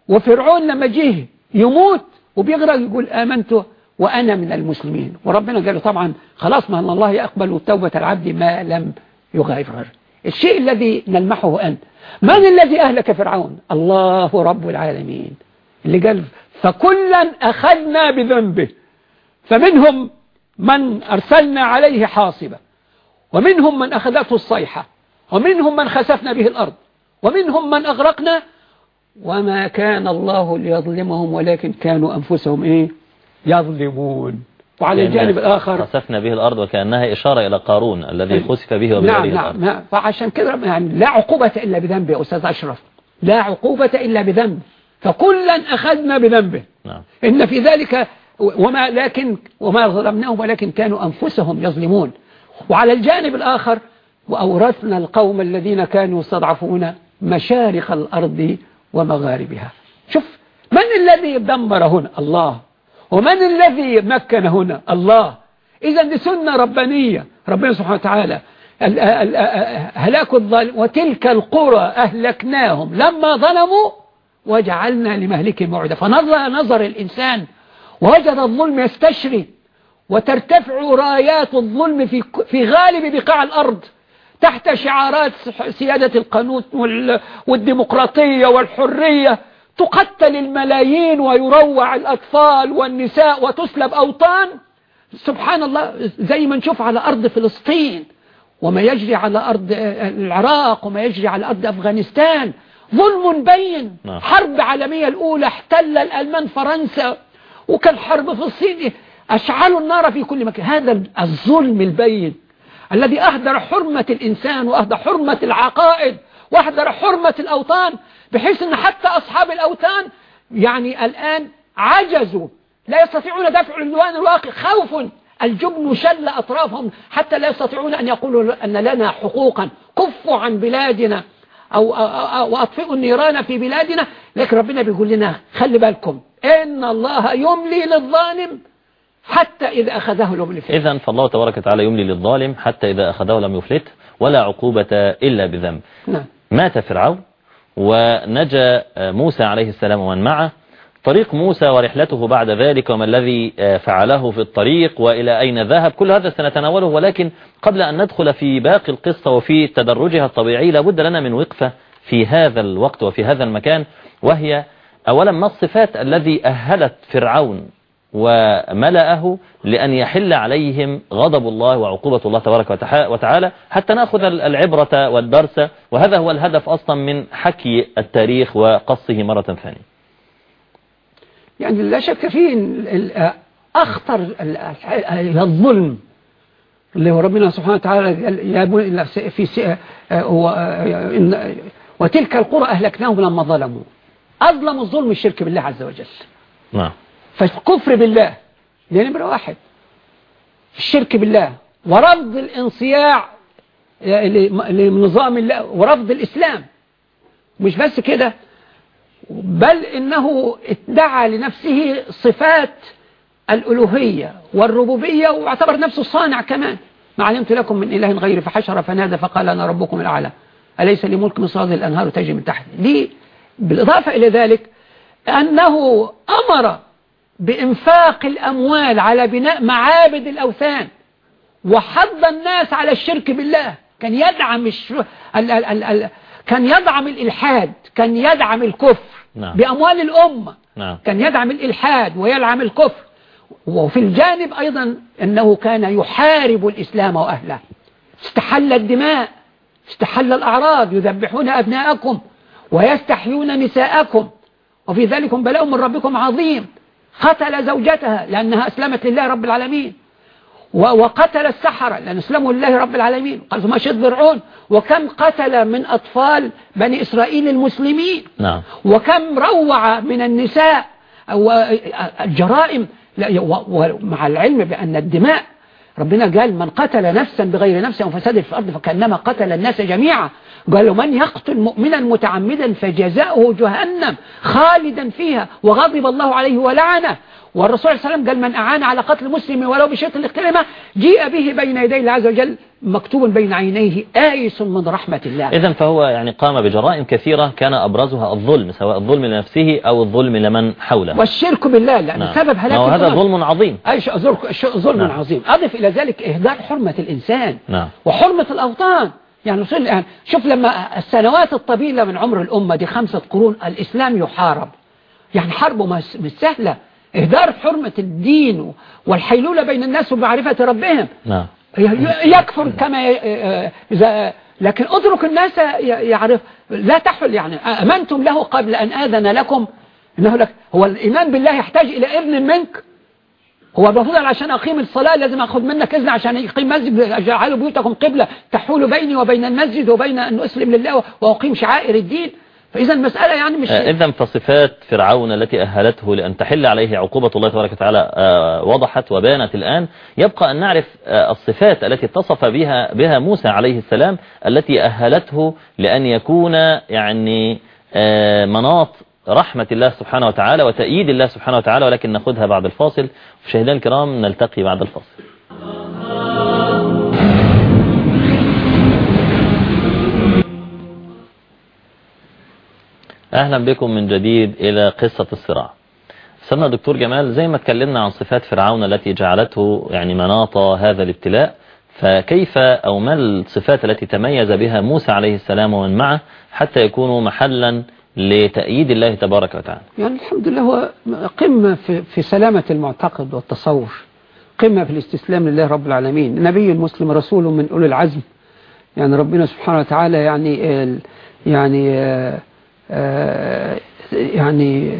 وفرعون لما جه يموت وبيغرق يقول آمنت وأنا من المسلمين. وربنا قال له طبعا خلاص ما أن الله يقبل توبة العبد ما لم يغير. الشيء الذي نلمحه أن من الذي أهلك فرعون؟ الله رب العالمين. اللي قال فكلا أخذنا بذنبه. فمنهم من أرسلنا عليه حاصبة. ومنهم من أخذته الصيحة. ومنهم من خسفنا به الأرض. ومنهم من أغرقنا. وما كان الله ليظلمهم ولكن كانوا أنفسهم إيه؟ يظلمون. وعلى الجانب الآخر خسفنا به الأرض وكأنها إشارة إلى قارون الذي خسف به وبداره نعم نعم نعم. فعشان كده يعني لا عقوبة إلا بذنب يا أستاذ أشرف. لا عقوبة إلا بذنب فكلا أخذنا بذنبه. نعم. إن في ذلك وما لكن وما ظلمناهم ولكن كانوا أنفسهم يظلمون. وعلى الجانب الآخر وأورثنا القوم الذين كانوا يستضعفون مشارق الأرض ومغاربها. شوف من الذي دمر هنا؟ الله. ومن الذي مكن هنا؟ الله. إذا دي سنة ربانية. ربنا سبحانه وتعالى ال- ال- ال- هلاك الظالم وتلك القرى أهلكناهم. لما ظلموا وجعلنا لمهلكهم موعدا. فنظر نظر الإنسان. ووجد الظلم يستشري. وترتفع رايات الظلم في في غالب بقاع الأرض. تحت شعارات سيادة القانون وال- والديمقراطية والحرية. تقتل الملايين ويروع الأطفال والنساء وتسلب أوطان؟ سبحان الله زي ما نشوف على أرض فلسطين وما يجري على أرض العراق وما يجري على أرض أفغانستان. ظلم بين. نعم. حرب عالمية الأولى احتل الألمان فرنسا وكان حرب في الصين أشعلوا النار في كل مكان. هذا الظلم البين الذي أهدر حرمة الإنسان وأهدر حرمة العقائد وأهدر حرمة الأوطان. بحيث أن حتى أصحاب الأوطان يعني الآن عجزوا. لا يستطيعون دفع العنوان الواقع. خوف. الجبن شل أطرافهم حتى لا يستطيعون أن يقولوا أن لنا حقوقا. كفوا عن بلادنا أو, أو, أو وأطفئوا النيران في بلادنا. لكن ربنا بيقول لنا خلي بالكم. إن الله يملي للظالم حتى إذا أخذه لم يفلت. إذا فالله تبارك وتعالى يملي للظالم حتى إذا أخذه لم يفلته ولا عقوبة إلا بذنب. نعم. مات فرعون. ونجا موسى عليه السلام ومن معه. طريق موسى ورحلته بعد ذلك وما الذي فعله في الطريق وإلى أين ذهب. كل هذا سنتناوله ولكن قبل أن ندخل في باقي القصة وفي تدرجها الطبيعي لابد لنا من وقفة في هذا الوقت وفي هذا المكان وهي أولا ما الصفات الذي أهلت فرعون وملأه لأن يحل عليهم غضب الله وعقوبة الله تبارك وتعالى حتى نأخذ العبرة والدرس. وهذا هو الهدف أصلا من حكي التاريخ وقصه مرة ثانية. يعني لا شك فيه أخطر ال- ال- الظلم اللي هو ربنا سبحانه وتعالى يا بني في وتلك القرى أهلكناهم لما ظلموا. أظلم الظلم الشرك بالله عز وجل. نعم. فالكفر بالله دي نمرة واحد. الشرك بالله ورفض الانصياع ل- لنظام الله ورفض الإسلام. مش بس كده بل إنه ادعى لنفسه صفات الألوهية والربوبية واعتبر نفسه صانع كمان. ما علمت لكم من إله غيري فحشر فنادى فقال أنا ربكم الأعلى. أليس لي ملك مصر الأنهار تجري من تحت؟ دي بالإضافة إلى ذلك أنه أمر بإنفاق الأموال على بناء معابد الأوثان وحض الناس على الشرك بالله. كان يدعم الش... ال... ال... ال... ال... كان يدعم الإلحاد كان يدعم الكفر نعم. بأموال الأمة. نعم. كان يدعم الإلحاد ويدعم الكفر. وفي الجانب أيضا أنه كان يحارب الإسلام وأهله. استحل الدماء استحل الأعراض يذبحون أبناءكم ويستحيون نساءكم. وفي ذلك بلاء من ربكم عظيم. قتل زوجتها لأنها أسلمت لله رب العالمين. وقتل السحرة لأن أسلموا لله رب العالمين. قال ثم شد فرعون وكم قتل من أطفال بني إسرائيل المسلمين. نعم. وكم روع من النساء. الجرائم ومع العلم بأن الدماء. ربنا قال من قتل نفسا بغير نفس أو فساد في الأرض فكأنما قتل الناس جميعا. قالوا من يقتل مؤمنا متعمدا فجزاؤه جهنم خالدا فيها وغضب الله عليه ولعنه. والرسول صلى الله عليه وسلم قال من أعان على قتل مسلم ولو بشرط الكلمة جيء به بين يدي الله عز وجل مكتوب بين عينيه آيس من رحمة الله. إذا فهو يعني قام بجرائم كثيرة كان أبرزها الظلم سواء الظلم لنفسه أو الظلم لمن حوله. والشرك بالله لأن نعم. سبب هلاك الأمم. ظلم عظيم. أي شيء ظلم- شيء ظلم نعم. عظيم. أضف إلى ذلك إهدار حرمة الإنسان نعم. وحرمة الأوطان. يعني وصل الآن. شوف لما السنوات الطويلة من عمر الأمة دي خمسة قرون الإسلام يحارب. يعني حربه مش سهلة. إهدار حرمة الدين والحيلولة بين الناس ومعرفة ربهم. نعم. يكفر كما ي- إذا لكن اترك الناس يعرف. لا تحل يعني. أمنتم له قبل أن آذن لكم. إنه لك هو الإيمان بالله يحتاج إلى إذن منك. هو المفروض عشان أقيم الصلاة لازم أخذ منك إذن عشان يقيم مسجد اجعلوا بيوتكم قبلة تحول بيني وبين المسجد وبين أن أسلم لله وأقيم شعائر الدين. فإذا المسألة يعني مش إذا فصفات فرعون التي أهلته لأن تحل عليه عقوبة الله تبارك وتعالى آه، وضحت وبانت الآن. يبقى أن نعرف آه، الصفات التي اتصف بها بها موسى عليه السلام التي أهلته لأن يكون يعني آه، مناط رحمة الله سبحانه وتعالى وتأييد الله سبحانه وتعالى ولكن نأخذها بعد الفاصل. مشاهدينا الكرام نلتقي بعد الفاصل. أهلا بكم من جديد إلى قصة الصراع. سمى دكتور جمال زي ما اتكلمنا عن صفات فرعون التي جعلته يعني مناط هذا الابتلاء فكيف أو ما الصفات التي تميز بها موسى عليه السلام ومن معه حتى يكونوا محلا لتأييد الله تبارك وتعالى. يعني الحمد لله هو قمة في, في سلامة المعتقد والتصور. قمة في الاستسلام لله رب العالمين. نبي مسلم رسول من أولي العزم. يعني ربنا سبحانه وتعالى يعني يعني آه، آه، يعني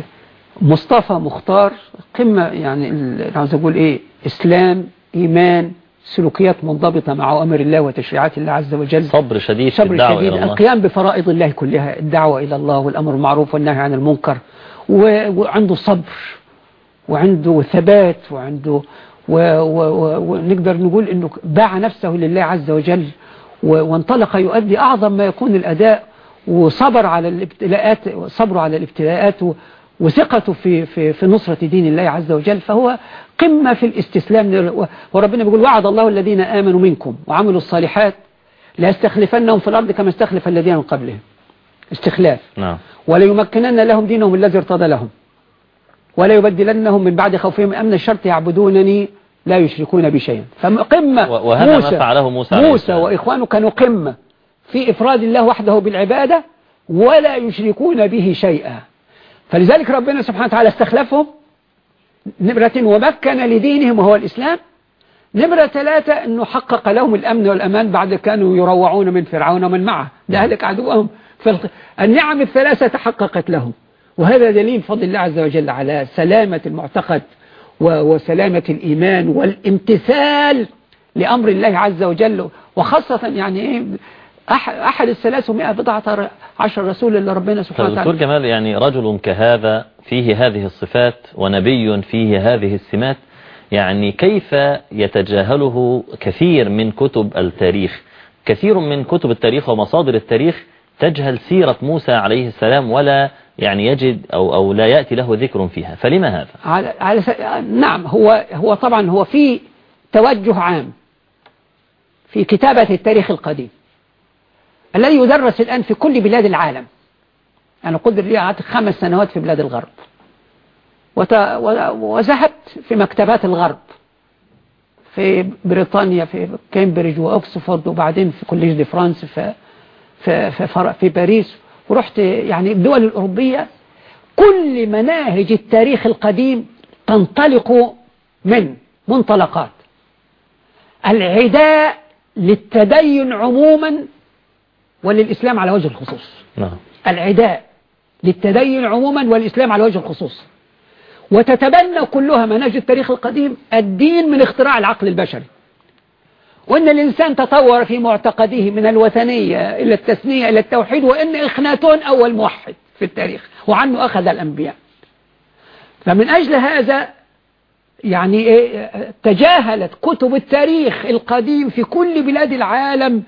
مصطفى مختار. قمة يعني عاوز أقول إيه؟ إسلام إيمان سلوكيات منضبطة مع أوامر الله وتشريعات الله عز وجل. صبر شديد صبر الدعوة شديد. إلى الله. القيام بفرائض الله كلها الدعوة إلى الله والأمر بالمعروف والنهي عن المنكر و- وعنده صبر وعنده ثبات وعنده و- و- و- ونقدر نقول أنه باع نفسه لله عز وجل وانطلق يؤدي أعظم ما يكون الأداء وصبر على الابتلاءات صبره على الابتلاءات وثقته في في في نصرة دين الله عز وجل فهو قمة في الاستسلام وربنا بيقول وعد الله الذين آمنوا منكم وعملوا الصالحات لا يستخلفنهم في الأرض كما استخلف الذين من قبلهم. استخلاف. نعم. وليمكنن لهم دينهم الذي ارتضى لهم. ولا يبدلنهم من بعد خوفهم أمن الشرط يعبدونني لا يشركون بي شيئا. فقمة وهذا ما فعله موسى موسى. وإخوانه كانوا قمة في إفراد الله وحده بالعبادة ولا يشركون به شيئا. فلذلك ربنا سبحانه وتعالى استخلفهم نمرة ومكن لدينهم وهو الإسلام نمرة ثلاثة أنه حقق لهم الأمن والأمان بعد كانوا يروعون من فرعون ومن معه ده أهلك عدوهم. النعم الثلاثة تحققت لهم وهذا دليل فضل الله عز وجل على سلامة المعتقد. وسلامة الإيمان والامتثال لأمر الله عز وجل وخاصة يعني إيه أح... أحد الثلاثمائة بضعة عشر رسول اللي ربنا سبحانه وتعالى جمال يعني رجل كهذا فيه هذه الصفات ونبي فيه هذه السمات يعني كيف يتجاهله كثير من كتب التاريخ؟ كثير من كتب التاريخ ومصادر التاريخ تجهل سيرة موسى عليه السلام ولا يعني يجد أو, أو لا يأتي له ذكر فيها. فلما هذا؟ على على س... نعم هو هو طبعا هو في توجه عام في كتابة التاريخ القديم الذي يدرس الآن في كل بلاد العالم. أنا قدر لي خمس سنوات في بلاد الغرب. وذهبت في مكتبات الغرب. في بريطانيا في كامبريدج وأكسفورد وبعدين في كوليج دي فرانس في في في. في باريس. ورحت يعني الدول الأوروبية كل مناهج التاريخ القديم تنطلق من منطلقات. العداء للتدين عموما وللإسلام على وجه الخصوص. نعم. العداء للتدين عموما والإسلام على وجه الخصوص. وتتبنى كلها مناهج التاريخ القديم الدين من اختراع العقل البشري. وأن الإنسان تطور في معتقده من الوثنية إلى التثنية إلى التوحيد وأن إخناتون أول موحد في التاريخ وعنه أخذ الأنبياء. فمن أجل هذا يعني إيه، تجاهلت كتب التاريخ القديم في كل بلاد العالم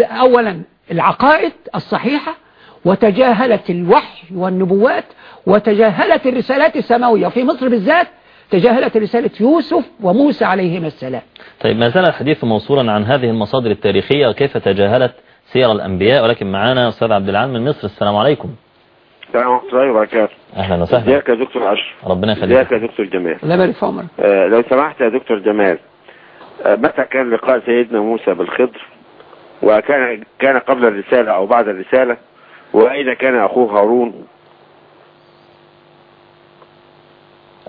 أولا العقائد الصحيحة وتجاهلت الوحي والنبوات وتجاهلت الرسالات السماوية. وفي مصر بالذات تجاهلت رسالة يوسف وموسى عليهما السلام. طيب ما زال الحديث موصولا عن هذه المصادر التاريخية وكيف تجاهلت سير الأنبياء. ولكن معنا أستاذ عبد العال من مصر. السلام عليكم. السلام ورحمة الله وبركاته. أهلا وسهلا. ازيك يا دكتور أشرف ربنا ازيك يخليك يا دكتور جمال. لا بارك في عمرك. آه لو سمحت يا دكتور جمال آه متى كان لقاء سيدنا موسى بالخضر؟ وكان كان قبل الرسالة أو بعد الرسالة؟ وأين كان أخوه هارون؟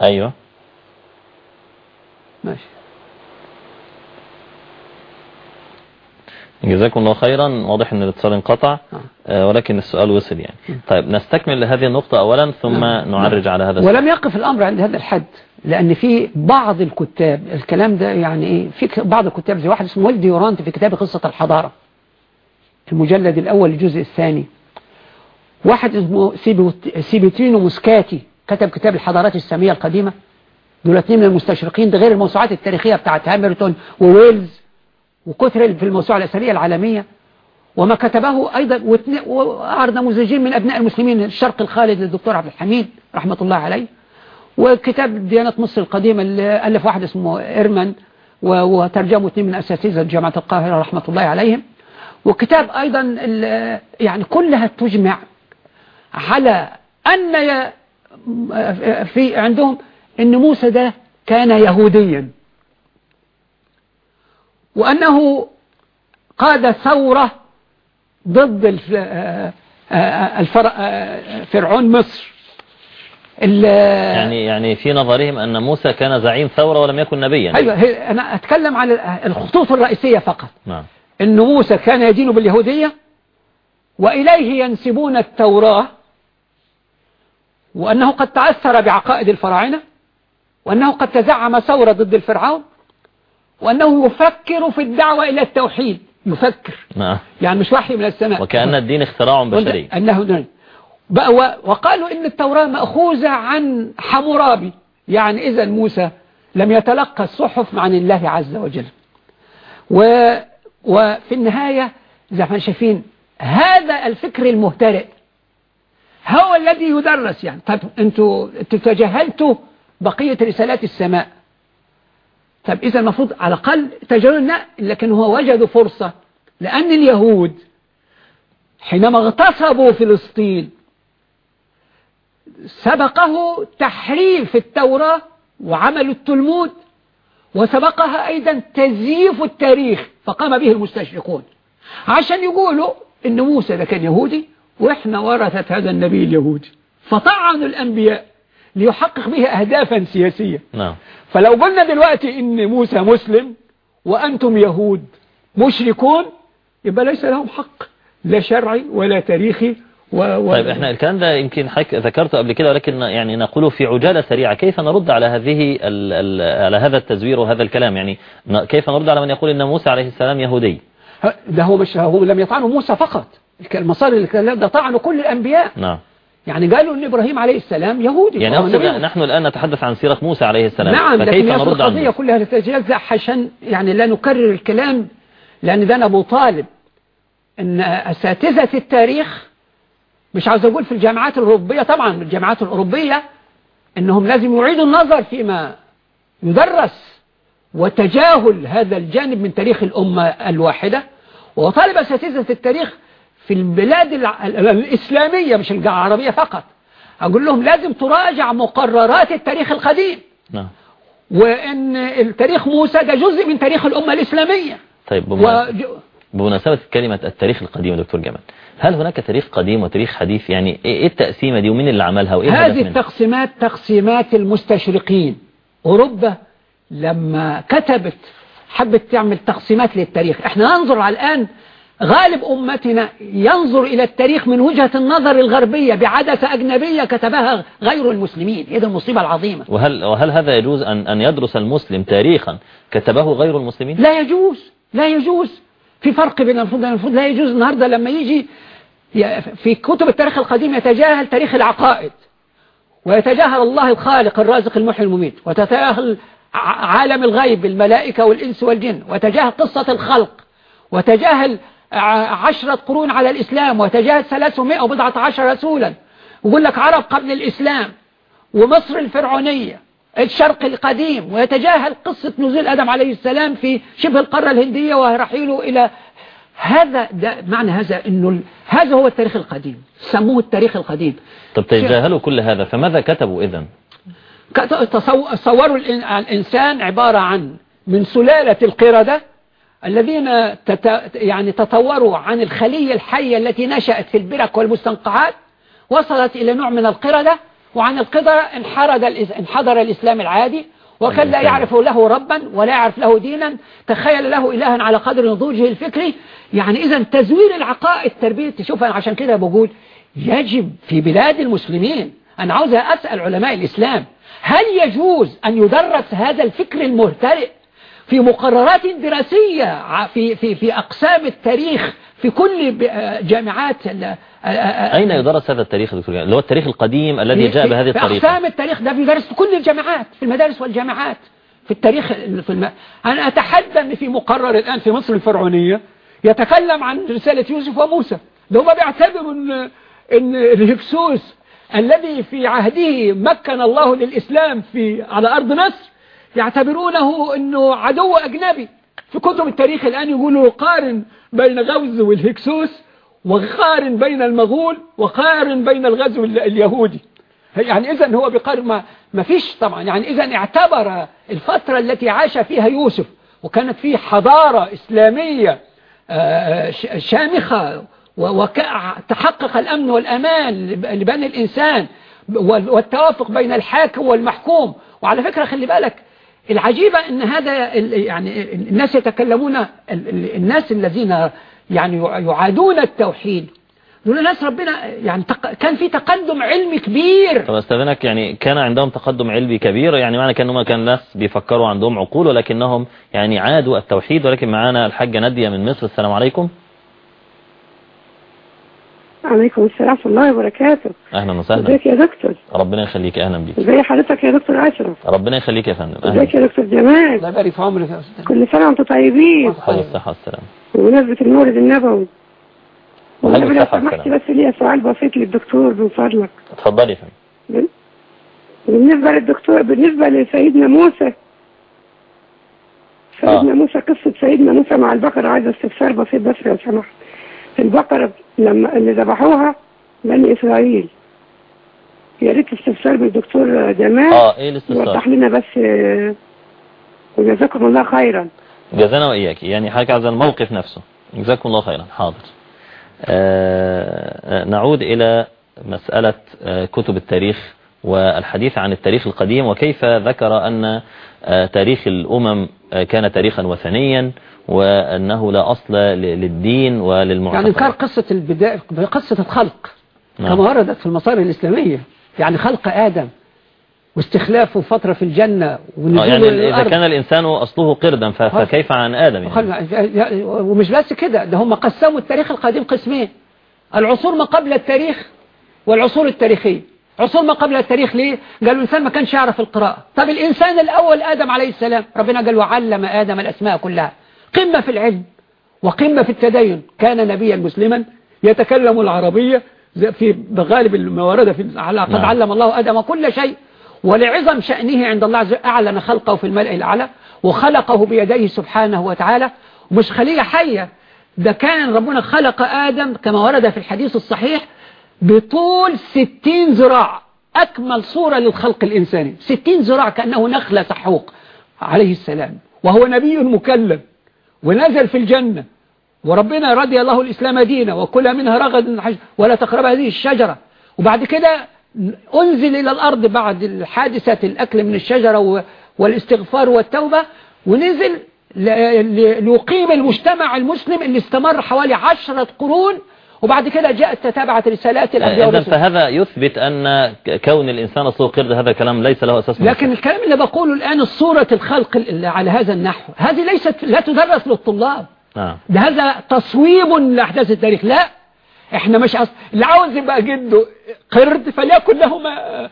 أيوة. ماشي. جزاكم الله خيرا. واضح إن الاتصال انقطع. نعم. آه، ولكن السؤال وصل يعني. طيب نستكمل هذه النقطة أولا ثم نعم. نعرج على هذا السؤال. ولم يقف الأمر عند هذا الحد لأن في بعض الكتاب الكلام ده يعني إيه في بعض الكتاب زي واحد اسمه ولدي يورانت في كتاب قصة الحضارة المجلد الأول الجزء الثاني. واحد اسمه سيبوت- سيبوتينو موسكاتي كتب كتاب الحضارات السامية القديمة. دول اثنين من المستشرقين ده غير الموسوعات التاريخية بتاعت هامرتون وويلز وكثر في الموسوعة الأثرية العالمية. وما كتبه أيضا وأعرض نموذجين من أبناء المسلمين الشرق الخالد للدكتور عبد الحميد رحمة الله عليه وكتاب ديانة مصر القديمة اللي ألف واحد اسمه إيرمان وترجمه اثنين من أساتذة جامعة القاهرة رحمة الله عليهم. وكتاب أيضا يعني كلها تجمع على أن في عندهم أن موسى ده كان يهوديا. وأنه قاد ثورة ضد آه، آه، آه، فرعون مصر. يعني يعني في نظرهم أن موسى كان زعيم ثورة ولم يكن نبيا. أيوة أنا أتكلم على الخطوط الرئيسية فقط. نعم. أن موسى كان يدين باليهودية وإليه ينسبون التوراة وأنه قد تأثر بعقائد الفراعنة وأنه قد تزعم ثورة ضد الفرعون وأنه يفكر في الدعوة إلى التوحيد. يفكر. نعم. يعني مش وحي من السماء. وكأن الدين اختراع بشري. أنه نعم. بقى وقالوا إن التوراة مأخوذة عن حمورابي. يعني إذا موسى لم يتلقى الصحف عن الله عز وجل. و وفي النهاية زي ما شايفين هذا الفكر المهترئ. هو الذي يدرس يعني. طب أنتوا تجاهلتوا بقية رسالات السماء. طب إذا المفروض على الأقل تجاهلنا لكن هو وجدوا فرصة. لأن اليهود حينما اغتصبوا فلسطين سبقه تحريف التوراة وعمل التلمود وسبقها أيضا تزييف التاريخ فقام به المستشرقون. عشان يقولوا إن موسى ده كان يهودي وإحنا ورثت هذا النبي اليهودي فطعنوا الأنبياء ليحقق به أهدافا سياسية. نعم. فلو قلنا دلوقتي إن موسى مسلم وأنتم يهود مشركون يبقى ليس لهم حق لا شرعي ولا تاريخي و... و... طيب إحنا الكلام ده يمكن حك... ذكرته قبل كده ولكن يعني نقوله في عجالة سريعة كيف نرد على هذه ال... ال... على هذا التزوير وهذا الكلام؟ يعني ن... كيف نرد على من يقول إن موسى عليه السلام يهودي؟ ده هو مش هو لم يطعنوا موسى فقط. المصادر اللي كان- ده طعنوا كل الأنبياء. نعم. يعني قالوا إن إبراهيم عليه السلام يهودي. يعني أقصد نبي. نحن الآن نتحدث عن سيرة موسى عليه السلام. نعم لكن فكيف هي نرد الناس؟ كلها لتتجزأ عشان يعني لا نكرر الكلام لأن ده أنا أبو طالب. أن أساتذة التاريخ مش عاوز أقول في الجامعات الأوروبية طبعا الجامعات الأوروبية أنهم لازم يعيدوا النظر فيما يدرس وتجاهل هذا الجانب من تاريخ الأمة الواحدة. وطالب أساتذة التاريخ في البلاد الإسلامية مش العربية فقط. أقول لهم لازم تراجع مقررات التاريخ القديم. نعم. وأن التاريخ موسى ده جزء من تاريخ الأمة الإسلامية. طيب بم- وج... بمناسبة كلمة التاريخ القديم دكتور جمال هل هناك تاريخ قديم وتاريخ حديث؟ يعني إيه إيه التقسيمة دي ومين اللي عملها وإيه الهدف هذه؟ التقسيمات تقسيمات المستشرقين. أوروبا لما كتبت حبت تعمل تقسيمات للتاريخ. إحنا ننظر على الآن غالب أمتنا ينظر إلى التاريخ من وجهة النظر الغربية بعدسة أجنبية كتبها غير المسلمين. هذه المصيبة العظيمة. وهل وهل هذا يجوز أن أن يدرس المسلم تاريخا كتبه غير المسلمين؟ لا يجوز. لا يجوز. في فرق بين المفروض المفروض لا يجوز. النهاردة لما يجي في كتب التاريخ القديم يتجاهل تاريخ العقائد ويتجاهل الله الخالق الرازق المحيي المميت وتتجاهل عالم الغيب الملائكة والإنس والجن وتجاهل قصة الخلق وتجاهل عشرة قرون على الإسلام وتجاهل ثلاثمائة وبضعة عشر رسولا ويقول لك عرب قبل الإسلام ومصر الفرعونية الشرق القديم ويتجاهل قصة نزول آدم عليه السلام في شبه القارة الهندية ورحيله إلى هذا ده معنى هذا ال- هذا هو التاريخ القديم سموه التاريخ القديم طب تجاهلوا كل هذا فماذا كتبوا إذن؟ صوروا الإن- الإنسان عبارة عن من سلالة القردة الذين تت يعني تطوروا عن الخلية الحية التي نشأت في البرك والمستنقعات وصلت إلى نوع من القردة وعن القدرة انحرد انحدر الإسلام العادي وكان لا. يعرف له ربا ولا يعرف له دينا تخيل له إلها على قدر نضوجه الفكري يعني إذا تزوير العقائد تربية تشوف أنا عشان كده بقول يجب في بلاد المسلمين أنا عاوز أسأل علماء الإسلام هل يجوز أن يدرس هذا الفكر المهترئ في مقررات دراسية في في في أقسام التاريخ في كل آه، جامعات آه، آه، أين يدرس هذا التاريخ دكتور جمال؟ اللي هو التاريخ القديم الذي في- جاء في- بهذه في الطريقة أقسام التاريخ ده بيدرس في كل الجامعات في المدارس والجامعات في التاريخ في الم... أنا أتحدى أن في مقرر الآن في مصر الفرعونية يتكلم عن رسالة يوسف وموسى ده هم بيعتبروا أن أن الهكسوس الذي في عهده مكن الله للإسلام في على أرض مصر يعتبرونه أنه عدو أجنبي. في كتب التاريخ الآن يقولوا قارن بين غوز والهكسوس وقارن بين المغول وقارن بين الغزو ال- اليهودي. يعني إذا هو بقارن ما, ما فيش طبعا. يعني إذا اعتبر الفترة التي عاش فيها يوسف وكانت فيه حضارة إسلامية آه، شامخة وتحقق الأمن والأمان لب- لبني الإنسان وال- والتوافق بين الحاكم والمحكوم. وعلى فكرة خلي بالك العجيبة إن هذا يعني ال- الناس يتكلمون ال- ال- الناس الذين يعني يع- يعادون التوحيد. دول ناس ربنا يعني كان في تقدم علمي كبير. طب استاذنك يعني كان عندهم تقدم علمي كبير يعني معنى كأنهم كان الناس بيفكروا عندهم عقول ولكنهم يعني عادوا التوحيد ولكن معانا الحاجة نادية من مصر. السلام عليكم. عليكم السلام ورحمة الله وبركاته. أهلا وسهلا. ازيك يا دكتور؟ ربنا يخليك أهلا بيك. ازي حضرتك يا دكتور اشرف ربنا يخليك يا فندم ازيك أهلا يا دكتور جمال؟ الله يبارك في عمرك يا أستاذ. كل سنة وأنتم طيبين. حال الصحة والسلام. بمناسبة المولد النبوي. لو الصحة سمحت والسلام. بس ليا سؤال بسيط للدكتور من فضلك. اتفضلي يا فندم. بالنسبة للدكتور بالنسبة لسيدنا موسى. سيدنا آه. موسى قصة سيدنا موسى مع البقرة. عايزة استفسار بسيط بس لو سمحت. البقرة لما اللي ذبحوها بني إسرائيل. يا ريت استفسار بالدكتور جمال آه إيه الاستفسار؟ يوضح لنا بس آه، وجزاكم الله خيرا. جزانا وإياك. يعني حضرتك عايز الموقف نفسه. جزاكم الله خيرا. حاضر. آه، آه، نعود إلى مسألة آه، كتب التاريخ والحديث عن التاريخ القديم وكيف ذكر أن آه، تاريخ الأمم آه، كان تاريخا وثنيا. وأنه لا أصل للدين يعني وللمعتقد انكار قصة البداية قصة الخلق نعم. كما وردت في المصادر الإسلامية. يعني خلق آدم واستخلافه فترة في الجنة آه، ونزوله يعني إلى إذا الأرض كان الإنسان أصله قردا فكيف عن آدم يعني؟ ومش بس كده ده هم قسموا التاريخ القديم قسمين. العصور ما قبل التاريخ والعصور التاريخية. عصور ما قبل التاريخ ليه؟ قالوا الإنسان ما كانش يعرف القراءة. طب الإنسان الأول آدم عليه السلام ربنا قال وعلم آدم الأسماء كلها. قمة في العلم وقمة في التدين. كان نبيا مسلما يتكلم العربية في بغالب ما ورد في قد نعم. علم الله آدم كل شيء. ولعظم شأنه عند الله عز وجل أعلن خلقه في الملأ الأعلى وخلقه بيديه سبحانه وتعالى. مش خلية حية. ده كان ربنا خلق آدم كما ورد في الحديث الصحيح بطول ستين ذراع. أكمل صورة للخلق الإنساني. ستين ذراع كأنه نخلة سحوق عليه السلام. وهو نبي مكلم. ونزل في الجنة. وربنا رضي الله الإسلام دينا وكل منها رغد ولا تقرب هذه الشجرة. وبعد كده أنزل إلى الأرض بعد حادثة الأكل من الشجرة والإستغفار والتوبة ونزل ليقيم المجتمع المسلم اللي استمر حوالي عشرة قرون وبعد كده جاءت تتابعت رسالات الأنبياء والرسل. فهذا يثبت أن كون الإنسان أصله قرد هذا كلام ليس له أساس لكن الكلام اللي بقوله الآن الصورة الخلق اللي على هذا النحو هذه ليست لا تدرس للطلاب. نعم. ده هذا تصويب لأحداث التاريخ. لا إحنا مش أص... اللي عاوز يبقى جده قرد فليكن له ما...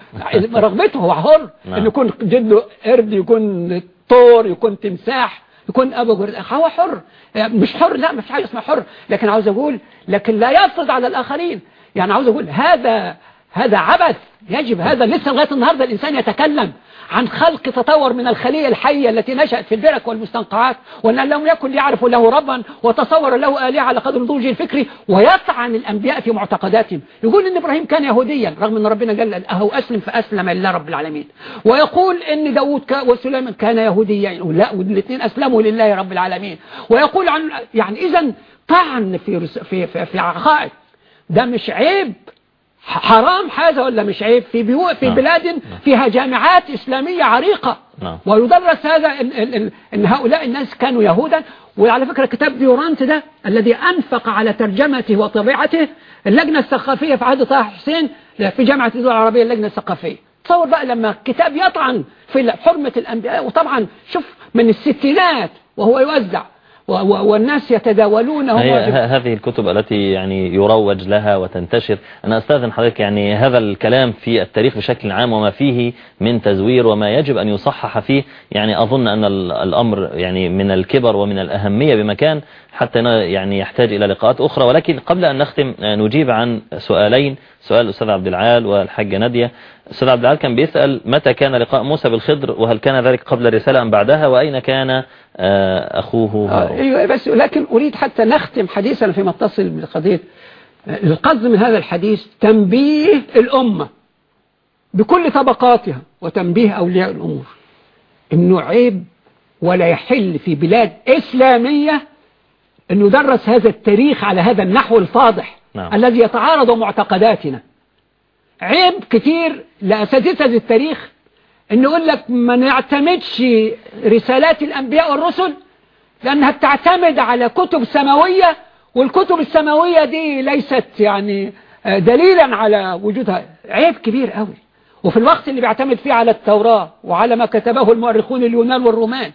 رغبته هو حر. نعم. ان يكون جده قرد يكون طور يكون تمساح. يكون أبو قرد هو حر. مش حر لا مش حاجة اسمها حر. لكن عاوز أقول لكن لا يفرض على الآخرين. يعني عاوز أقول هذا هذا عبث. يجب هذا لسه لغاية النهارده الإنسان يتكلم عن خلق تطور من الخلية الحية التي نشأت في البرك والمستنقعات وأن لم يكن يعرف له ربا وتصور له آلهة على قدر نضوجه الفكري ويطعن الأنبياء في معتقداتهم. يقول إن إبراهيم كان يهوديا رغم أن ربنا قال أهو أسلم فأسلم لله رب العالمين. ويقول إن داود وسليمان كان يهوديا. يقول لا والاثنين أسلموا لله رب العالمين. ويقول عن يعني إذا طعن في في في, في عقائد. ده مش عيب. حرام هذا ولا مش عيب؟ في بيو في نعم. بلاد فيها جامعات إسلامية عريقة. نعم. ويدرس هذا إن, إن, إن, هؤلاء الناس كانوا يهودا. وعلى فكرة كتاب ديورانت ده الذي أنفق على ترجمته وطبيعته اللجنة الثقافية في عهد طه حسين في جامعة الدول العربية اللجنة الثقافية. تصور بقى لما كتاب يطعن في حرمة الأنبياء. وطبعا شوف من الستينات وهو يوزع. والناس ه- هذه الكتب التي يعني يروج لها وتنتشر. أنا أستاذن حضرتك يعني هذا الكلام في التاريخ بشكل عام وما فيه من تزوير وما يجب أن يصحح فيه. يعني أظن أن ال- الأمر يعني من الكبر ومن الأهمية بمكان. حتى يعني يحتاج إلى لقاءات أخرى. ولكن قبل أن نختم آه، نجيب عن سؤالين. سؤال الأستاذ عبد العال والحاجة نادية. الأستاذ عبد العال كان بيسأل متى كان لقاء موسى بالخضر وهل كان ذلك قبل الرسالة أم بعدها وأين كان آه، أخوه آه،؟ أيوة بس لكن أريد حتى نختم حديثنا فيما اتصل بقضية القصد من هذا الحديث تنبيه الأمة بكل طبقاتها وتنبيه أولياء الأمور. إنه عيب ولا يحل في بلاد إسلامية أن يدرس هذا التاريخ على هذا النحو الفاضح نعم. الذي يتعارض معتقداتنا. عيب كتير لأساتذة التاريخ أن يقول لك ما نعتمدش رسالات الأنبياء والرسل لأنها بتعتمد على كتب سماوية والكتب السماوية دي ليست يعني آه، دليلا على وجودها. عيب كبير قوي. وفي الوقت اللي بيعتمد فيه على التوراة وعلى ما كتبه المؤرخون اليونان والرومان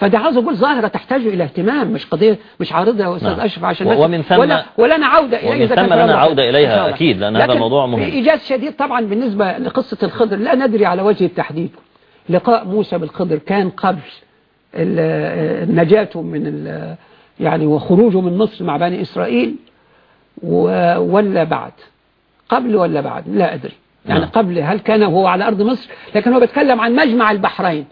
فده عاوز أقول ظاهرة تحتاج إلى اهتمام مش قضية مش عارضة يا أستاذ نعم. أشرف عشان ومن ثم- ولا ولنا عودة إليه ومن ثم لنا عودة الله. أكيد، لأن هذا لكن موضوع مهم. في إيجاز شديد طبعا بالنسبة لقصة الخضر. لا ندري على وجه التحديد. لقاء موسى بالخضر كان قبل نجاته من يعني وخروجه من مصر مع بني إسرائيل ولا بعد؟ قبل ولا بعد؟ لا أدري. يعني نعم. قبل هل كان هو على أرض مصر؟ لكن هو بيتكلم عن مجمع البحرين.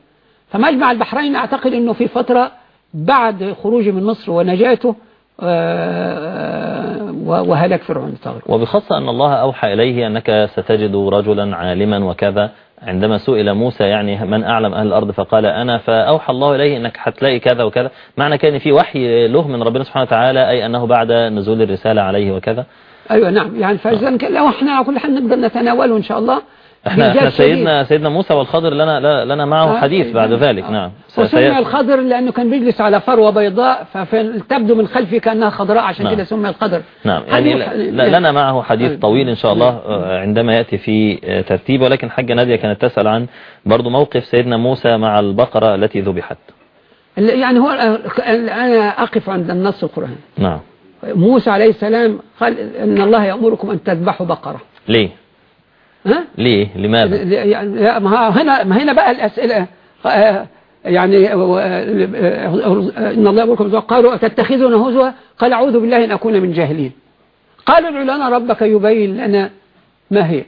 فمجمع البحرين أعتقد أنه في فترة بعد خروجه من مصر ونجاته آه، و- وهلاك فرعون الطاغية وبخاصة أن الله أوحى إليه أنك ستجد رجلا عالما وكذا. عندما سئل موسى يعني من أعلم أهل الأرض فقال أنا فأوحى الله إليه أنك هتلاقي كذا وكذا. معنى كان في وحي له من ربنا سبحانه وتعالى أي أنه بعد نزول الرسالة عليه وكذا. أيوة نعم. يعني فإذا لو إحنا كل حال نقدر نتناوله إن شاء الله إحنا, إحنا. سيدنا سيدنا موسى والخضر لنا لنا معه آه، حديث بعد آه، ذلك آه. نعم وسمي الخضر لأنه كان بيجلس على فروة بيضاء فتبدو من خلفه كأنها خضراء عشان نعم. كده سمي الخضر. نعم. يعني لا- لنا معه حديث طيب. طويل إن شاء الله آه، عندما يأتي في آه، ترتيب. ولكن حاجة نادية كانت تسأل عن برضو موقف سيدنا موسى مع البقرة التي ذبحت. يعني هو أنا أقف عند النص القرآني نعم. موسى عليه السلام قال إن الله يأمركم أن تذبحوا بقرة. ليه؟ ها؟ ليه؟ لماذا؟ يعني ما هنا ما هنا بقى الأسئلة. آه، يعني آه، آه، إن الله بالزواج. قالوا أتتخذون هزوا؟ قال أعوذ بالله أن أكون من جاهلين. قالوا ادع لنا ربك يبين لنا ما هي.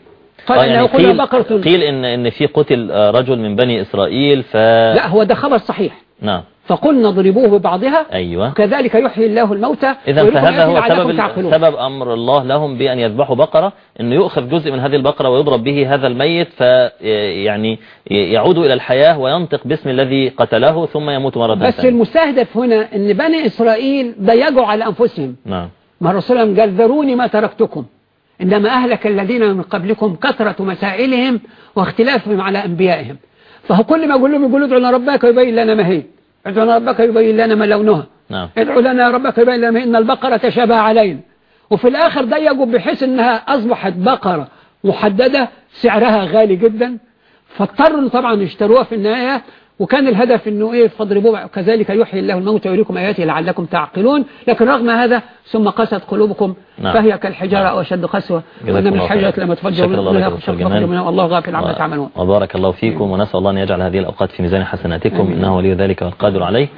قال آه يعني قيل, بقرة. قيل إن, إن في قتل آه، رجل من بني إسرائيل ف لا هو ده خبر صحيح. نعم. فقلنا اضربوه ببعضها أيوة. كذلك يحيي الله الموتى إذا فهذا هو سبب. سبب أمر الله لهم بأن يذبحوا بقرة أنه يؤخذ جزء من هذه البقرة ويضرب به هذا الميت فيعني يعود إلى الحياة وينطق باسم الذي قتله ثم يموت مرة بس ثانية المستهدف هنا إن بني إسرائيل ضيقوا على أنفسهم. نعم. ما الرسول قال ذروني ما تركتكم. إنما أهلك الذين من قبلكم كثرة مسائلهم واختلافهم على أنبيائهم. فهو كل ما يقول لهم يقولوا ادعوا لنا ربك يبين لنا ما هي. ادعوا لنا ربك يبين لنا ما لونها. نعم. ادعوا لنا ربك يبين لنا إن البقرة تشابه علينا. وفي الآخر ضيقوا بحيث أنها أصبحت بقرة محددة سعرها غالي جدا. فاضطروا طبعا يشتروها في النهاية وكان الهدف إنه إيه فاضربوه كذلك يحيي الله الموت ويريكم آياته لعلكم تعقلون لكن رغم هذا ثم قست قلوبكم نعم. فهي كالحجارة نعم. أو أشد قسوة وإن من الله الحجرة. لما تفجر الله منها خشب. منها والله غافل عما تعملون وبارك الله فيكم ونسأل الله أن يجعل هذه الأوقات في ميزان حسناتكم آمين. إنه ولي ذلك والقادر عليه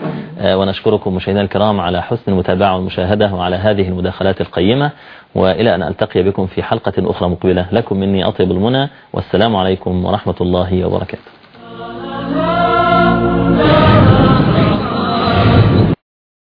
آه، ونشكركم مشاهدينا الكرام على حسن المتابعة والمشاهدة وعلى هذه المداخلات القيمة وإلى أن ألتقي بكم في حلقة أخرى مقبلة لكم مني أطيب المنى والسلام عليكم ورحمة الله وبركاته Oh.